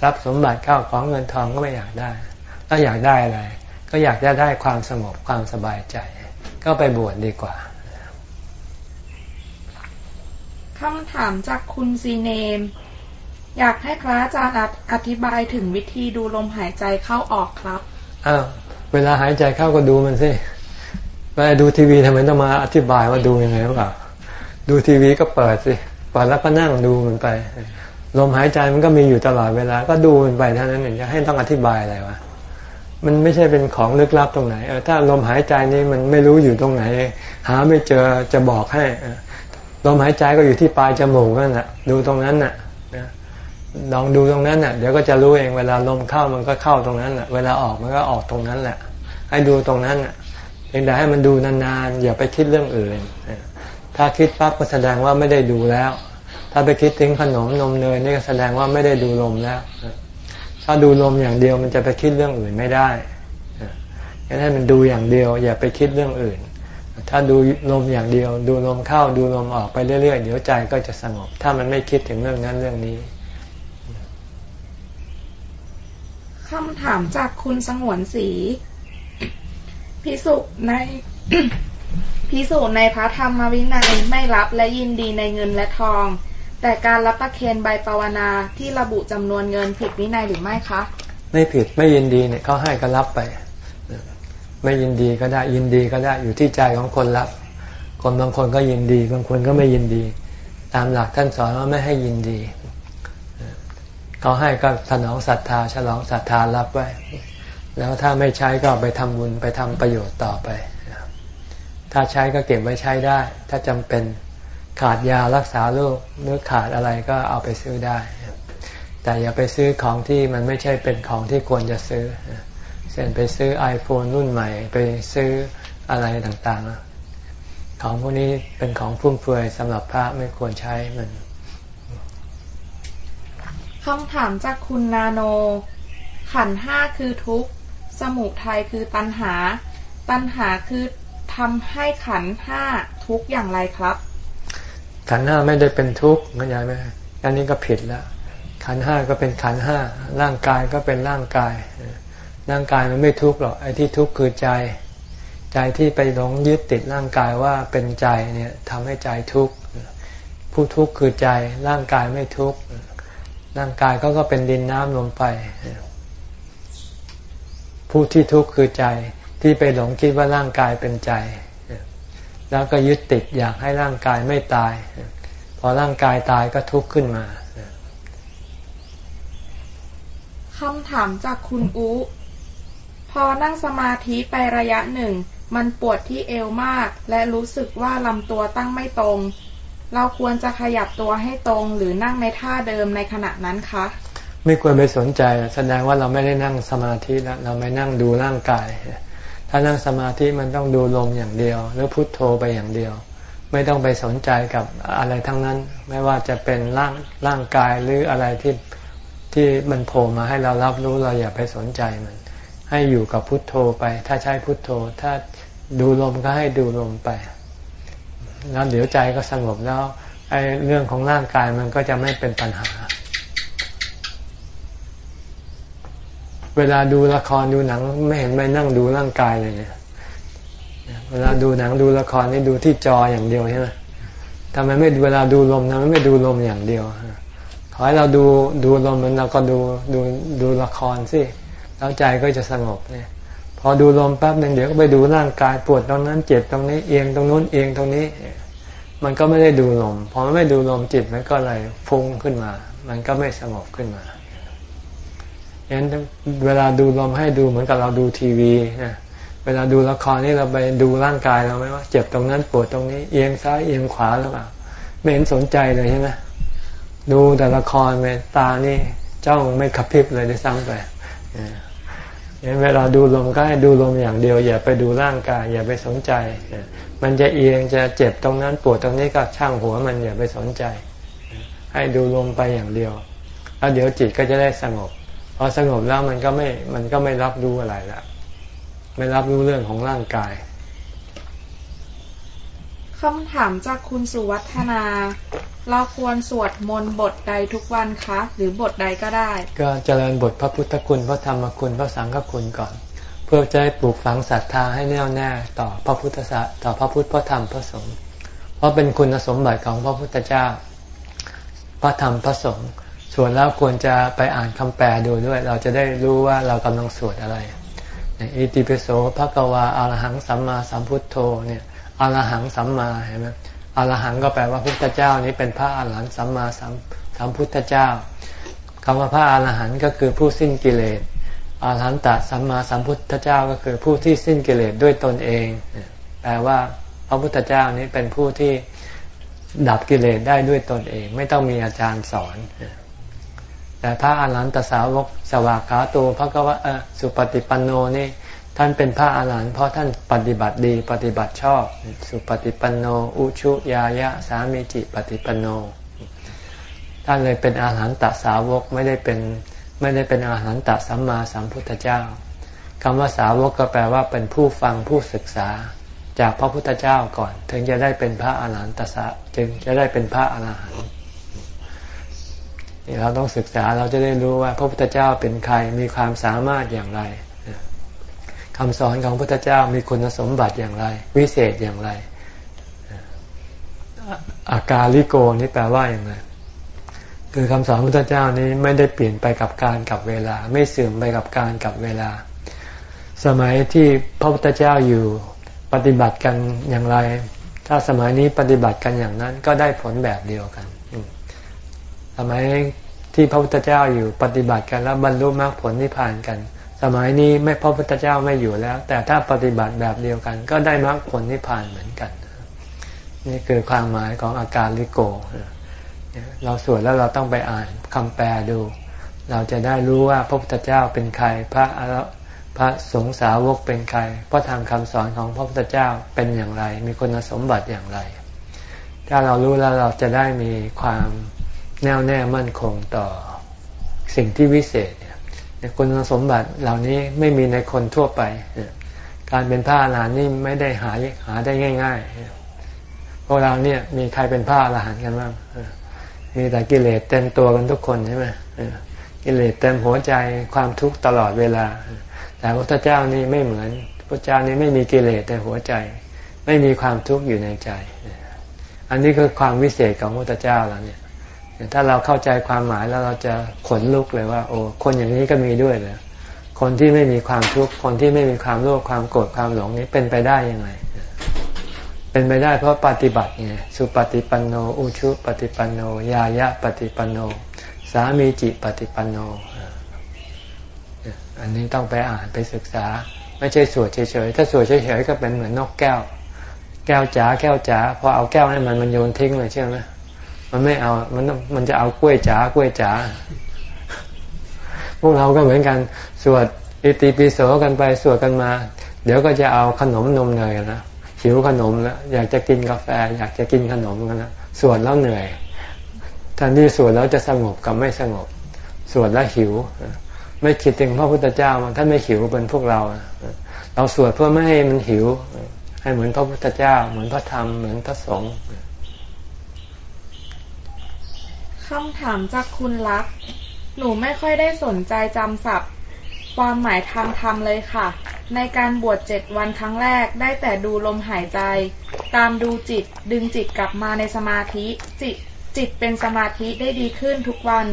ทรัพย์สมบัติเข้าของเงินทองก็ไม่อยากได้แล้วอยากได้อะไร ก็อยากจะได้ความสงบความสบายใจ ก็ไปบวชดดีกว่าคำถามจากคุณซีเนม อยากให้พระอาจารย์อธิบายถึงวิธีดูลมหายใจเข้าออกครับอ้าวเวลาหายใจเข้าก็ดูมันสิเวลาดูทีวีทำไมต้องมาอธิบายว่าดูยังไงหรือเปล่าดูทีวีก็เปิดสิเปิดแล้วก็นั่งดูมันไป ลมหายใจมันก็มีอยู่ตลอดเวลา ก็ดูมันไปเท่านั้นเองจะให้ต้องอธิบายอะไรวะมันไม่ใช่เป็นของลึกลับตรงไหนเออถ้าลมหายใจนี้มันไม่รู้อยู่ตรงไหน หาไม่เจอจะบอกให้ลมหายใจก็อยู่ที่ปลายจมูกนั่นแหละดูตรงนั้นน่ะ ลองดูตรงนั้นน่ะเดี๋ยวก็จะรู้เองเวลาลมเข้ามันก็เข้าตรงนั้นน่ะเวลาออกมันก็ออกตรงนั้นแหละ ให้ดูตรงนั้นน่ะเพียงแต่ให้มันดูนานๆอย่าไปคิดเรื่องอื่น ถ้าคิดปั๊บก็แสดงว่าไม่ได้ดูแล้ว ถ้าไปคิดถึงขนมนมเนยนี่ก็แสดงว่าไม่ได้ดูลมแล้ว ถ้าดูลมอย่างเดียวมันจะไปคิดเรื่องอื่นไม่ได้งั้นให้มันดูอย่างเดียว อย่าไปคิดเรื่องอื่น ถ้าดูลมอย่างเดียว ดูลมเข้าดูลมออกไปเรื่อยๆเดี๋ยวใจก็จะสงบ ถ้ามันไม่คิดถึงเรื่องนั้นเรื่องนี้ คำถามจากคุณสงวนสีพิสุในพิสุในพระธรรมวินัยไม่รับและยินดีในเงินและทอง แต่การรับประเคนใบปวนาที่ระบุจำนวนเงินผิดวินัยหรือไม่คะ ไม่ผิดไม่ยินดีเนี่ยเขาให้ก็รับไป ไม่ยินดีก็ได้ยินดีก็ได้อยู่ที่ใจของคนรับ คนบางคนก็ยินดี บางคนก็ไม่ยินดี ตามหลักท่านสอนว่าไม่ให้ยินดี เขาให้ก็สนองศรัทธา ฉลองศรัทธารับไว้ แล้วถ้าไม่ใช้ก็ไปทำบุญไปทำประโยชน์ต่อไป ถ้าใช้ก็เก็บไว้ใช้ได้ ถ้าจำเป็นขาดยารักษาโรคหรือขาดอะไรก็เอาไปซื้อได้ แต่อย่าไปซื้อของที่มันไม่ใช่เป็นของที่ควรจะซื้อเช่นไปซื้อ iPhone รุ่นใหม่ ไปซื้ออะไรต่างๆ ของพวกนี้เป็นของฟุ่มเฟือยสำหรับพระไม่ควรใช้มัน คำถามจากคุณนาโน ขันห้าคือทุกข์ สมุทัยคือตัณหา ตัณหาคือทำให้ขันห้าทุกข์อย่างไรครับ ขันห้าไม่ได้เป็นทุกข์เข้าใจไหมอันนี้ก็ผิดแล้ว ขันห้าก็เป็นขันห้า ร่างกายก็เป็นร่างกาย ร่างกายมันไม่ทุกข์หรอก ไอ้ที่ทุกข์คือใจ ใจที่ไปหลงยึดติดร่างกายว่าเป็นใจเนี่ยทำให้ใจทุกข์ ผู้ทุกข์คือใจ ร่างกายไม่ทุกข์ ร่างกายก็ก็เป็นดินน้ำลมไฟผู้ที่ทุกข์คือใจที่ไปหลงคิดว่าร่างกายเป็นใจ แล้วก็ยึดติดอยากให้ร่างกายไม่ตาย พอร่างกายตายก็ทุกข์ขึ้นมาคำถามจากคุณอุพอนั่งสมาธิไประยะหนึ่ง มันปวดที่เอวมาก และรู้สึกว่าลำตัวตั้งไม่ตรง เราควรจะขยับตัวให้ตรงหรือนั่งในท่าเดิมในขณะนั้นคะ ไม่ควรไปสนใจแสดงว่าเราไม่ได้นั่งสมาธิแล้วเราไม่นั่งดูร่างกาย ถ้านั่งสมาธิมันต้องดูลมอย่างเดียวหรือพุทโธไปอย่างเดียว ไม่ต้องไปสนใจกับอะไรทั้งนั้น ไม่ว่าจะเป็นร่างร่างกายหรืออะไรที่ที่มันโผล่มาให้เรารับรู้เราอย่าไปสนใจมัน ให้อยู่กับพุทโธไป ถ้าใช้พุทโธ ถ้าดูลมก็ให้ดูลมไป แล้วเดี๋ยวใจก็สงบแล้วไอ้เรื่องของร่างกายมันก็จะไม่เป็นปัญหา เวลาดูละครดูหนัง ไม่เห็นไม่นั่งดูร่างกายเลยเนี่ย เวลาดูหนังดูละครนี่ดูที่จออย่างเดียวใช่ไหมทำไมไม่เวลาดูลมทำไมไม่ดูลมอย่างเดียวขอให้เราดูดูลมมันเราก็ดูดูดูละครสิแล้วใจก็จะสงบเนี่ย พอดูลมแป๊บหนึ่งเดี๋ยวก็ไปดูร่างกายปวดตรงนั้นเจ็บตรงนี้เอียงตรงนู้นเอียงตรงนี้ มันก็ไม่ได้ดูลมพอไม่ดูลมจิตมันก็เลยฟุ้งขึ้นมา มันก็ไม่สงบขึ้นมาฉะนั้นเวลาดูลมให้ดูเหมือนกับเราดูทีวีนะเวลาดูละครนี่เราไปดูร่างกายเราไหมว่า เจ็บตรงนั้นปวดตรงนี้เอียงซ้ายเอียงขวาหรือเปล่าไม่เห็นสนใจเลยใช่ไหมดูแต่ละครไปตานี่จ้องไม่ขับพิบเลยได้ซ้ำไปเวลาดูลมก็ให้ดูลมอย่างเดียว อย่าไปดูร่างกาย อย่าไปสนใจ มันจะเอียงจะเจ็บตรงนั้นปวดตรงนี้ก็ช่างหัวมันอย่าไปสนใจ ให้ดูลมไปอย่างเดียว แล้วเดี๋ยวจิตก็จะได้สงบพอสงบแล้วมันก็ไม่มันก็ไม่รับรู้อะไรละไม่รับรู้เรื่องของร่างกายคำถามจากคุณสุวัฒนา เราควรสวดมนต์บทใดทุกวันคะ หรือบทใดก็ได้ ก็เจริญบทพระพุทธคุณพระธรรมคุณพระสังฆคุณก่อน เพื่อจะให้ปลูกฝังศรัทธาให้แน่วแน่ต่อพระพุทธศาสต่อพระพุทธพระธรรมพระสงฆ์เพราะเป็นคุณสมบัติของพระพุทธเจ้า พระธรรมพระสงฆ์ส่วนแล้วควรจะไปอ่านคำแปลดูด้วย เราจะได้รู้ว่าเรากำลังสวดอะไรอิติปิโสภะกวาอารหังสัมมาสัมพุทโธเนี่ยอรหังสัมมาเห็นไหมอรหังก็แปลว่าพุทธเจ้านี้เป็นพระอรหันต์สัมมาสัมสัมพุทธเจ้าคำว่าพระอรหันต์ก็คือผู้สิ้นกิเลส อรหันตสัมมาสัมพุทธเจ้าก็คือผู้ที่สิ้นกิเลสด้วยตนเอง แปลว่าพระพุทธเจ้านี้เป็นผู้ที่ดับกิเลสได้ด้วยตนเอง ไม่ต้องมีอาจารย์สอน แต่พระอรหันตสาวกสวากขาตัวพระก็ว่าสุปฏิปันโนนี่ท่านเป็นพระอาหารหันต์เพราะท่านปฏิบัติดีปฏิบัติชอบ สุปฏิปันโน อุชุยายะสามีจิปฏิปันโน ท่านเลยเป็นอาหารหันตสาวกไม่ได้เป็น ไม่ได้เป็นอาหารหันตสัมมาสัมพุทธเจ้าคำว่าสาวกก็แปลว่าเป็นผู้ฟังผู้ศึกษาจากพระพุทธเจ้าก่อน ถึงจะได้เป็นพระอาหารหันตสะจึงจะได้เป็นพระอาหารหันต์เราต้องศึกษาเราจะได้รู้ว่าพระพุทธเจ้าเป็นใครมีความสามารถอย่างไรคำสอนของพระพุทธเจ้ามีคุณสมบัติอย่างไร วิเศษอย่างไร อาการลิโกนี่แปลว่าอย่างไร คือคำสอนพระพุทธเจ้านี้ไม่ได้เปลี่ยนไปกับการกับเวลา ไม่เสื่อมไปกับการกับเวลา สมัยที่พระพุทธเจ้าอยู่ปฏิบัติกันอย่างไร ถ้าสมัยนี้ปฏิบัติกันอย่างนั้นก็ได้ผลแบบเดียวกัน สมัยที่พระพุทธเจ้าอยู่ปฏิบัติกันแล้วบรรลุมรรคผลนิพพานกัน สมัยนี้ไม่พระพุทธเจ้าไม่อยู่แล้ว แต่ถ้าปฏิบัติแบบเดียวกัน ก็ได้มรรคผลนิพพานเหมือนกัน นี่คือความหมายของอาการลิโก เราสวดแล้วเราต้องไปอ่านคำแปลดู เราจะได้รู้ว่าพระพุทธเจ้าเป็นใคร พระอรพระสงฆ์สาวกเป็นใครพระธรรมคำสอนของพระพุทธเจ้าเป็นอย่างไร มีคุณสมบัติอย่างไร ถ้าเรารู้แล้วเราจะได้มีความแน่วแน่มั่นคงต่อสิ่งที่วิเศษคุณสมบัติเหล่านี้ไม่มีในคนทั่วไป การเป็นพระอรหันต์นี่ไม่ได้หาหาได้ง่าย ๆ พวกเราเนี่ยมีใครเป็นพระอรหันต์กันบ้าง มีแต่กิเลสเต็มตัวกันทุกคนใช่ไหมกิเลสเต็มหัวใจความทุกข์ตลอดเวลา แต่พระเจ้านี่ไม่เหมือนพระเจ้านี่ไม่มีกิเลสในหัวใจ ไม่มีความทุกข์อยู่ในใจ อันนี้คือความวิเศษของพระเจ้าแล้วเนี่ยถ้าเราเข้าใจความหมายแล้วเราจะขนลุกเลยว่า โอ้คนอย่างนี้ก็มีด้วยเลยคนที่ไม่มีความทุกข์คนที่ไม่มีความโลภความโกรธความหลงนี้เป็นไปได้ยังไง เป็นไปได้เพราะปฏิบัติไงสุปฏิปันโน อุชุปฏิปันโน ยายะปฏิปันโน สามีจิปฏิปันโน อันนี้ต้องไปอ่านไปศึกษา ไม่ใช่สวดเฉยๆ ถ้าสวดเฉยๆก็เป็นเหมือนนกแก้ว แก้วจ๋าแก้วจ๋าพอเอาแก้วให้มันมันโยนทิ้งเลยใช่ไหมมันไม่เอา มันมันจะเอากล้วยจ๋ากล้วยจ๋าพวกเราก็เหมือนกันสวดอิติปิโสกันไปสวดกันมา เดี๋ยวก็จะเอาขนมนมเนยนะ หิวขนมแล้วอยากจะกินกาแฟ อยากจะกินขนมกันนะสวดแล้วเหนื่อยท่านที่สวดแล้วจะสงบกับไม่สงบ สวดแล้วหิว ไม่คิดถึงพระพุทธเจ้ามันท่านไม่หิวเป็นพวกเรา เราสวดเพื่อไม่ให้มันหิว ให้เหมือนพระพุทธเจ้า เหมือนพระธรรมเหมือนพระสงฆ์คำถามจากคุณลักษ์หนูไม่ค่อยได้สนใจจำศัพท์ ความหมายทางธรรมเลยค่ะ ในการบวชเจ็ดวันครั้งแรกได้แต่ดูลมหายใจ ตามดูจิตดึงจิตกลับมาในสมาธิ จิตจิตเป็นสมาธิได้ดีขึ้นทุกวัน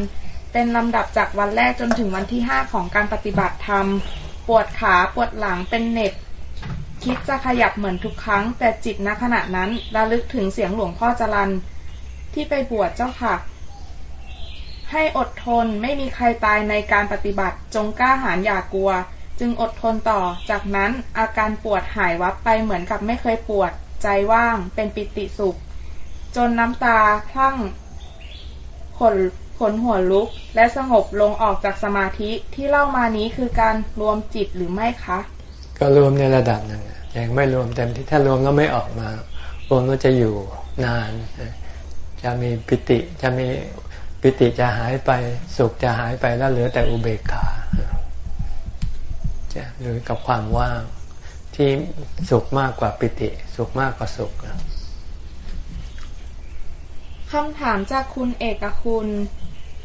เป็นลำดับจากวันแรกจนถึงวันที่ห้าของการปฏิบัติธรรม ปวดขาปวดหลังเป็นเน็บ คิดจะขยับเหมือนทุกครั้ง แต่จิตณขณะนั้นระลึกถึงเสียงหลวงพ่อจรันที่ไปบวชเจ้าค่ะ ให้อดทนไม่มีใครตายในการปฏิบัติ จงกล้าหาญอย่ากลัว จึงอดทนต่อ จากนั้นอาการปวดหายวับไปเหมือนกับไม่เคยปวด ใจว่างเป็นปิติสุข จนน้ำตาพลั่งขนขนหัวลุก และสงบลงออกจากสมาธิที่เล่ามานี้คือการรวมจิตหรือไม่คะ ก็รวมในระดับหนึ่งยังไม่รวมเต็มที่ถ้ารวมแล้วไม่ออกมารวมแล้วจะอยู่นาน จะมีปิติจะมี ปิติจะหายไปสุขจะหายไปแล้วเหลือแต่อุเบกขาจะหรือกับความว่างที่สุขมากกว่าปิติ สุขมากกว่าสุขคำถามจากคุณเอกคุณ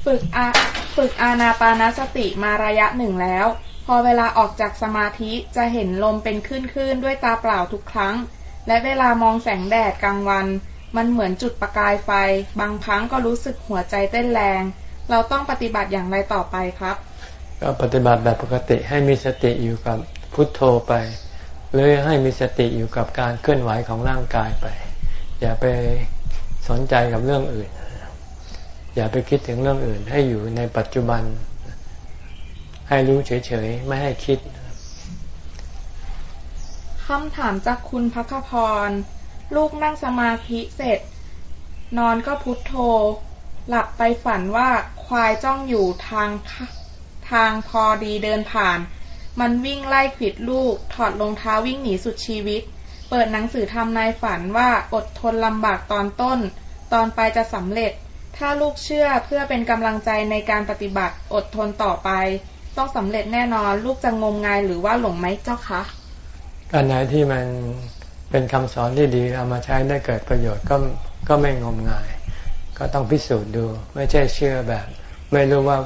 ฝึกอาฝึกอานาปานสติมาระยะหนึ่งแล้ว พอเวลาออกจากสมาธิจะเห็นลมเป็นคลื่นๆด้วยตาเปล่าทุกครั้ง และเวลามองแสงแดดกลางวัน มันเหมือนจุดประกายไฟ บางครั้งก็รู้สึกหัวใจเต้นแรง เราต้องปฏิบัติอย่างไรต่อไปครับ ก็ปฏิบัติแบบปกติให้มีสติอยู่กับพุทโธไป หรือให้มีสติอยู่กับการเคลื่อนไหวของร่างกายไป อย่าไปสนใจกับเรื่องอื่น อย่าไปคิดถึงเรื่องอื่น ให้อยู่ในปัจจุบัน ให้รู้เฉยๆ ไม่ให้คิดคำถามจากคุณพักพร ลูกนั่งสมาธิเสร็จ นอนก็พุทโธ หลับไปฝันว่าควายจ้องอยู่ทางทางพอดีเดินผ่าน มันวิ่งไล่ขิดลูก ถอดรองเท้าวิ่งหนีสุดชีวิต เปิดหนังสือทำนายฝันว่าอดทนลำบากตอนต้น ตอนไปจะสำเร็จ ถ้าลูกเชื่อเพื่อเป็นกำลังใจในการปฏิบัติอดทนต่อไป ต้องสำเร็จแน่นอนลูกจะงมงายหรือว่าหลงไหมเจ้าคะการไหนที่มัน เป็นคำสอนที่ดีเอามาใช้ได้เกิดประโยชน์ก็ก็ไม่งมงาย ก็ต้องพิสูจน์ดู ไม่ใช่เชื่อแบบ ไม่รู้ว่า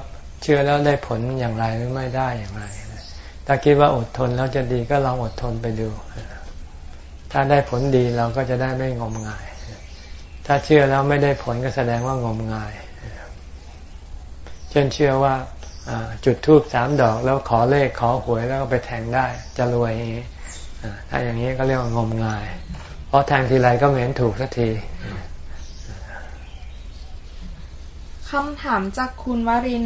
เชื่อแล้วได้ผลอย่างไรหรือไม่ได้อย่างไรถ้าคิดว่าอดทนแล้วจะดีก็ลองอดทนไปดู ถ้าได้ผลดีเราก็จะได้ไม่งมงาย ถ้าเชื่อแล้วไม่ได้ผลก็แสดงว่างมงาย เช่นเชื่อว่าจุดทูบสามดอกแล้วขอเลขขอหวยแล้วก็ไปแทงได้ จะรวยอย่างนี้ ถ้าอย่างนี้ก็เรียกว่างมงาย เพราะแทงทีไรก็เหม็นถูกสักทีคำถามจากคุณวริน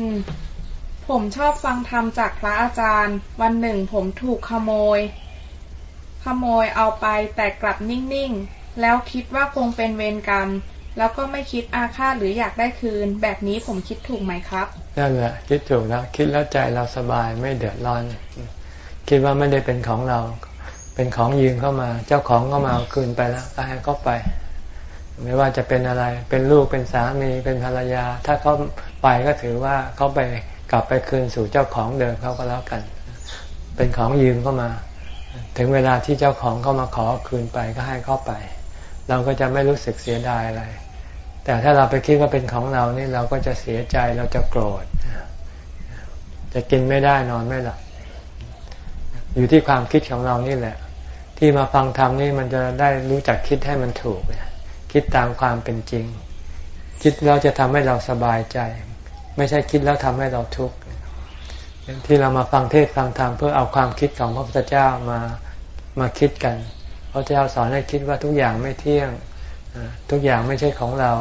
ผมชอบฟังธรรมจากพระอาจารย์ วันหนึ่งผมถูกขโมย ขโมยเอาไปแต่กลับนิ่ง ๆ แล้วคิดว่าคงเป็นเวรกรรม แล้วก็ไม่คิดอาฆาตหรืออยากได้คืน แบบนี้ผมคิดถูกไหมครับ นั่นแหละคิดถูกแล้วคิดแล้วใจเราสบายไม่เดือดร้อน คิดว่าไม่ได้เป็นของเรา เป็นของยืมเข้ามา เจ้าของก็มาเอาคืนไปแล้วก็ให้เขาไป ไม่ว่าจะเป็นอะไร เป็นลูกเป็นสามีเป็นภรรยา ถ้าเขาไปก็ถือว่าเขาไปกลับไปคืนสู่เจ้าของเดิมเขาก็แล้วกัน เป็นของยืมเข้ามา ถึงเวลาที่เจ้าของเข้ามาขอคืนไปก็ให้เข้าไป เราก็จะไม่รู้สึกเสียดายอะไร แต่ถ้าเราไปคิดว่าเป็นของเรานี่เราก็จะเสียใจเราจะโกรธจะกินไม่ได้นอนไม่หลับ อยู่ที่ความคิดของเรานี่แหละ ที่มาฟังธรรมนี่มันจะได้รู้จักคิดให้มันถูกคิดตามความเป็นจริง คิดแล้วจะทำให้เราสบายใจ ไม่ใช่คิดแล้วทำให้เราทุกข์ที่เรามาฟังเทศฟังธรรมเพื่อเอาความคิดของพระพุทธเจ้ามามาคิดกันพระเจ้าสอนให้คิดว่าทุกอย่างไม่เที่ยงทุกอย่างไม่ใช่ของเรา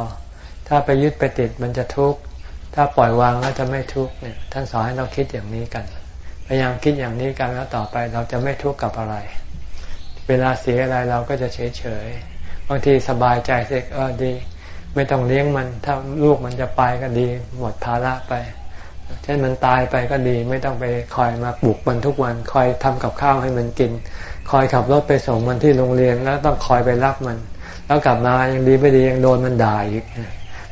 ถ้าไปยึดไปติดมันจะทุกข์ถ้าปล่อยวางแล้วจะไม่ทุกข์เนี่ยท่านสอนให้เราคิดอย่างนี้กัน พยายามคิดอย่างนี้กันแล้วต่อไปเราจะไม่ทุกข์กับอะไร เวลาเสียอะไรเราก็จะเฉยเฉยบางทีสบายใจเสกเออดี ไม่ต้องเลี้ยงมันถ้าลูกมันจะไปก็ดี หมดภาระไปเช่นมันตายไปก็ดี ไม่ต้องไปคอยมาปลุกมันทุกวัน คอยทำกับข้าวให้มันกิน คอยขับรถไปส่งมันที่โรงเรียนแล้วต้องคอยไปรับมัน แล้วกลับมายังดีไม่ดียังโดนมันด่าอีก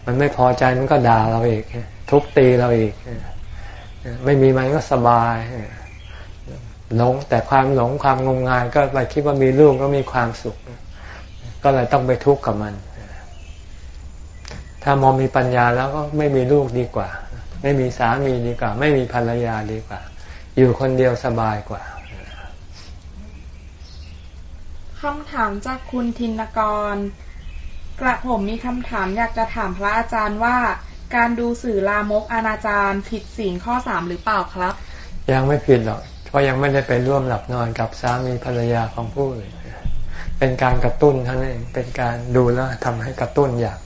มันไม่พอใจมันก็ด่าเราอีกทุบตีเราอีก ไม่มีมันก็สบายหลงแต่ความหลงความงมงายก็ไปคิดว่ามีลูกก็มีความสุข ก็เลยต้องไปทุกข์กับมัน ถ้ามองมีปัญญาแล้วก็ไม่มีลูกดีกว่า ไม่มีสามีดีกว่า ไม่มีภรรยาดีกว่า อยู่คนเดียวสบายกว่าคำถามจากคุณธินกร กระผมมีคำถามอยากจะถามพระอาจารย์ว่า การดูสื่อลามกอนาจารผิดศีลข้อสามหรือเปล่าครับ ยังไม่ผิดหรอก เพราะยังไม่ได้ไปร่วมหลับนอนกับสามีภรรยาของผู้อื่นเป็นการกระตุ้นท่านเองเป็นการดูแล้วทำให้กระตุ้นอยาก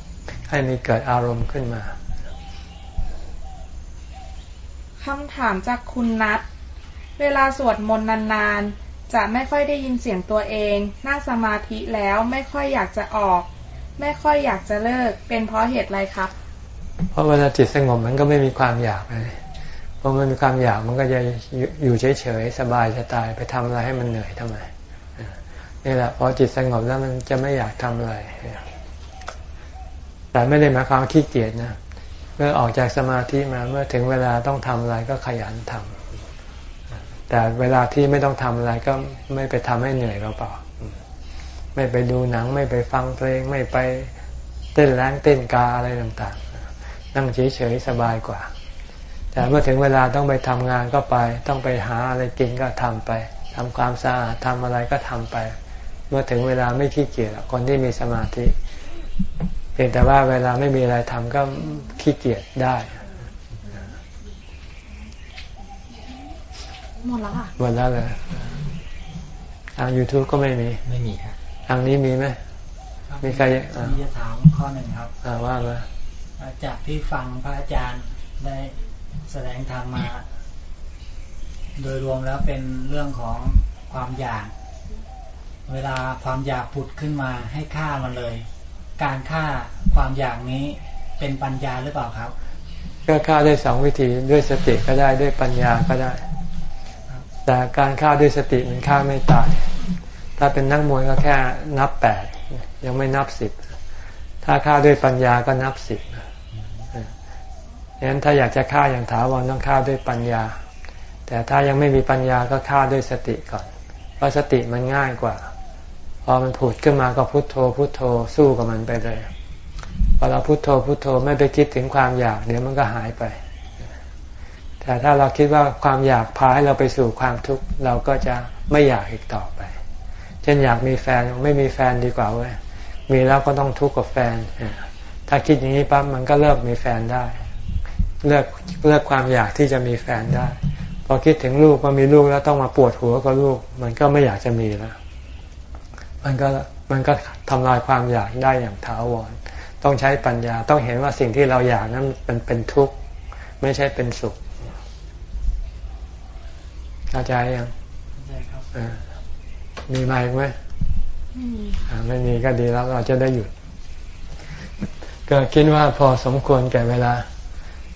ให้มีเกิดอารมณ์ขึ้นมาคำถามจากคุณนัทเวลาสวดมนต์นานๆ จะไม่ค่อยได้ยินเสียงตัวเอง นั่งสมาธิแล้วไม่ค่อยอยากจะออก ไม่ค่อยอยากจะเลิก เป็นเพราะเหตุอะไรครับ เพราะเวลาจิตสงบมันก็ไม่มีความอยากเลยพอมันมีความอยากมันก็จะอยู่เฉยๆสบายจะตายไปทำอะไรให้มันเหนื่อยทำไมนี่แหละพอจิตสงบแล้วมันจะไม่อยากทำอะไรแต่ไม่ได้หมายความขี้เกียจนะเมื่อออกจากสมาธิมาเมื่อถึงเวลาต้องทำอะไรก็ขยันทำแต่เวลาที่ไม่ต้องทำอะไรก็ไม่ไปทำให้เหนื่อยเราเปล่าไม่ไปดูหนัง ไม่ไปฟังเพลง ไม่ไปเต้นแรงเต้นกาอะไรต่างๆ นั่งเฉยๆสบายกว่า แต่เมื่อถึงเวลาต้องไปทำงานก็ไป ต้องไปหาอะไรกินก็ทำไปทำความสะอาดทำอะไรก็ทำไป เมื่อถึงเวลาไม่ขี้เกียจคนที่มีสมาธิเพียงแต่ว่าเวลาไม่มีอะไรทำก็ขี้เกียจได้หมดแล้วค่ะหมดแล้วเลยทาง YouTube ก็ไม่มี ไม่มีครับทางนี้มีไหมมีใครมีจะถามข้อหนึ่งครับว่ามา จากที่ฟังพระอาจารย์ได้แสดงธรรมมา โดยรวมแล้วเป็นเรื่องของความอยาก เวลาความอยากผุดขึ้นมาให้ฆ่ามันเลย การฆ่าความอยากนี้เป็นปัญญาหรือเปล่าครับ ก็ฆ่าได้สองวิธีด้วยสติก็ได้ด้วยปัญญาก็ได้ แต่การฆ่าด้วยสติมันฆ่าไม่ตาย ถ้าเป็นนักมวยก็แค่นับแปดยังไม่นับสิบถ้าฆ่าด้วยปัญญาก็นับสิบ ฉะนั้นถ้าอยากจะฆ่าอย่างถาวรต้องฆ่าด้วยปัญญา แต่ถ้ายังไม่มีปัญญาก็ฆ่าด้วยสติก่อน เพราะสติมันง่ายกว่า พอมันผุดขึ้นมาก็พุโทโธ พุโทโธสู้กับมันไปเลยพอเราพุโทโธพุโทโธไม่ไปคิดถึงความอยากเดี๋ยวมันก็หายไป แต่ถ้าเราคิดว่าความอยากพาให้เราไปสู่ความทุกข์เราก็จะไม่อยากอีกต่อไป เช่นอยากมีแฟนไม่มีแฟนดีกว่าเว้ยมีแล้วก็ต้องทุกข์กับแฟน ถ้าคิดอย่างนี้ปั๊บมันก็เลิกมีแฟนได้ เลิกเลิกความอยากที่จะมีแฟนได้ พอคิดถึงลูกว่ามีลูกแล้วต้องมาปวดหัวกับลูก มันก็ไม่อยากจะมีแล้ว มันก็มันก็ทำลายความอยากได้อย่างถาวร ต้องใช้ปัญญาต้องเห็นว่าสิ่งที่เราอยากนั้นมันเป็นทุกข์ไม่ใช่เป็นสุขเข้าใจยังเข้าใจครับมีไหมไหมไม่มีก็ดีแล้วเราจะได้หยุด ก็คิดว่าพอสมควรแก่เวลา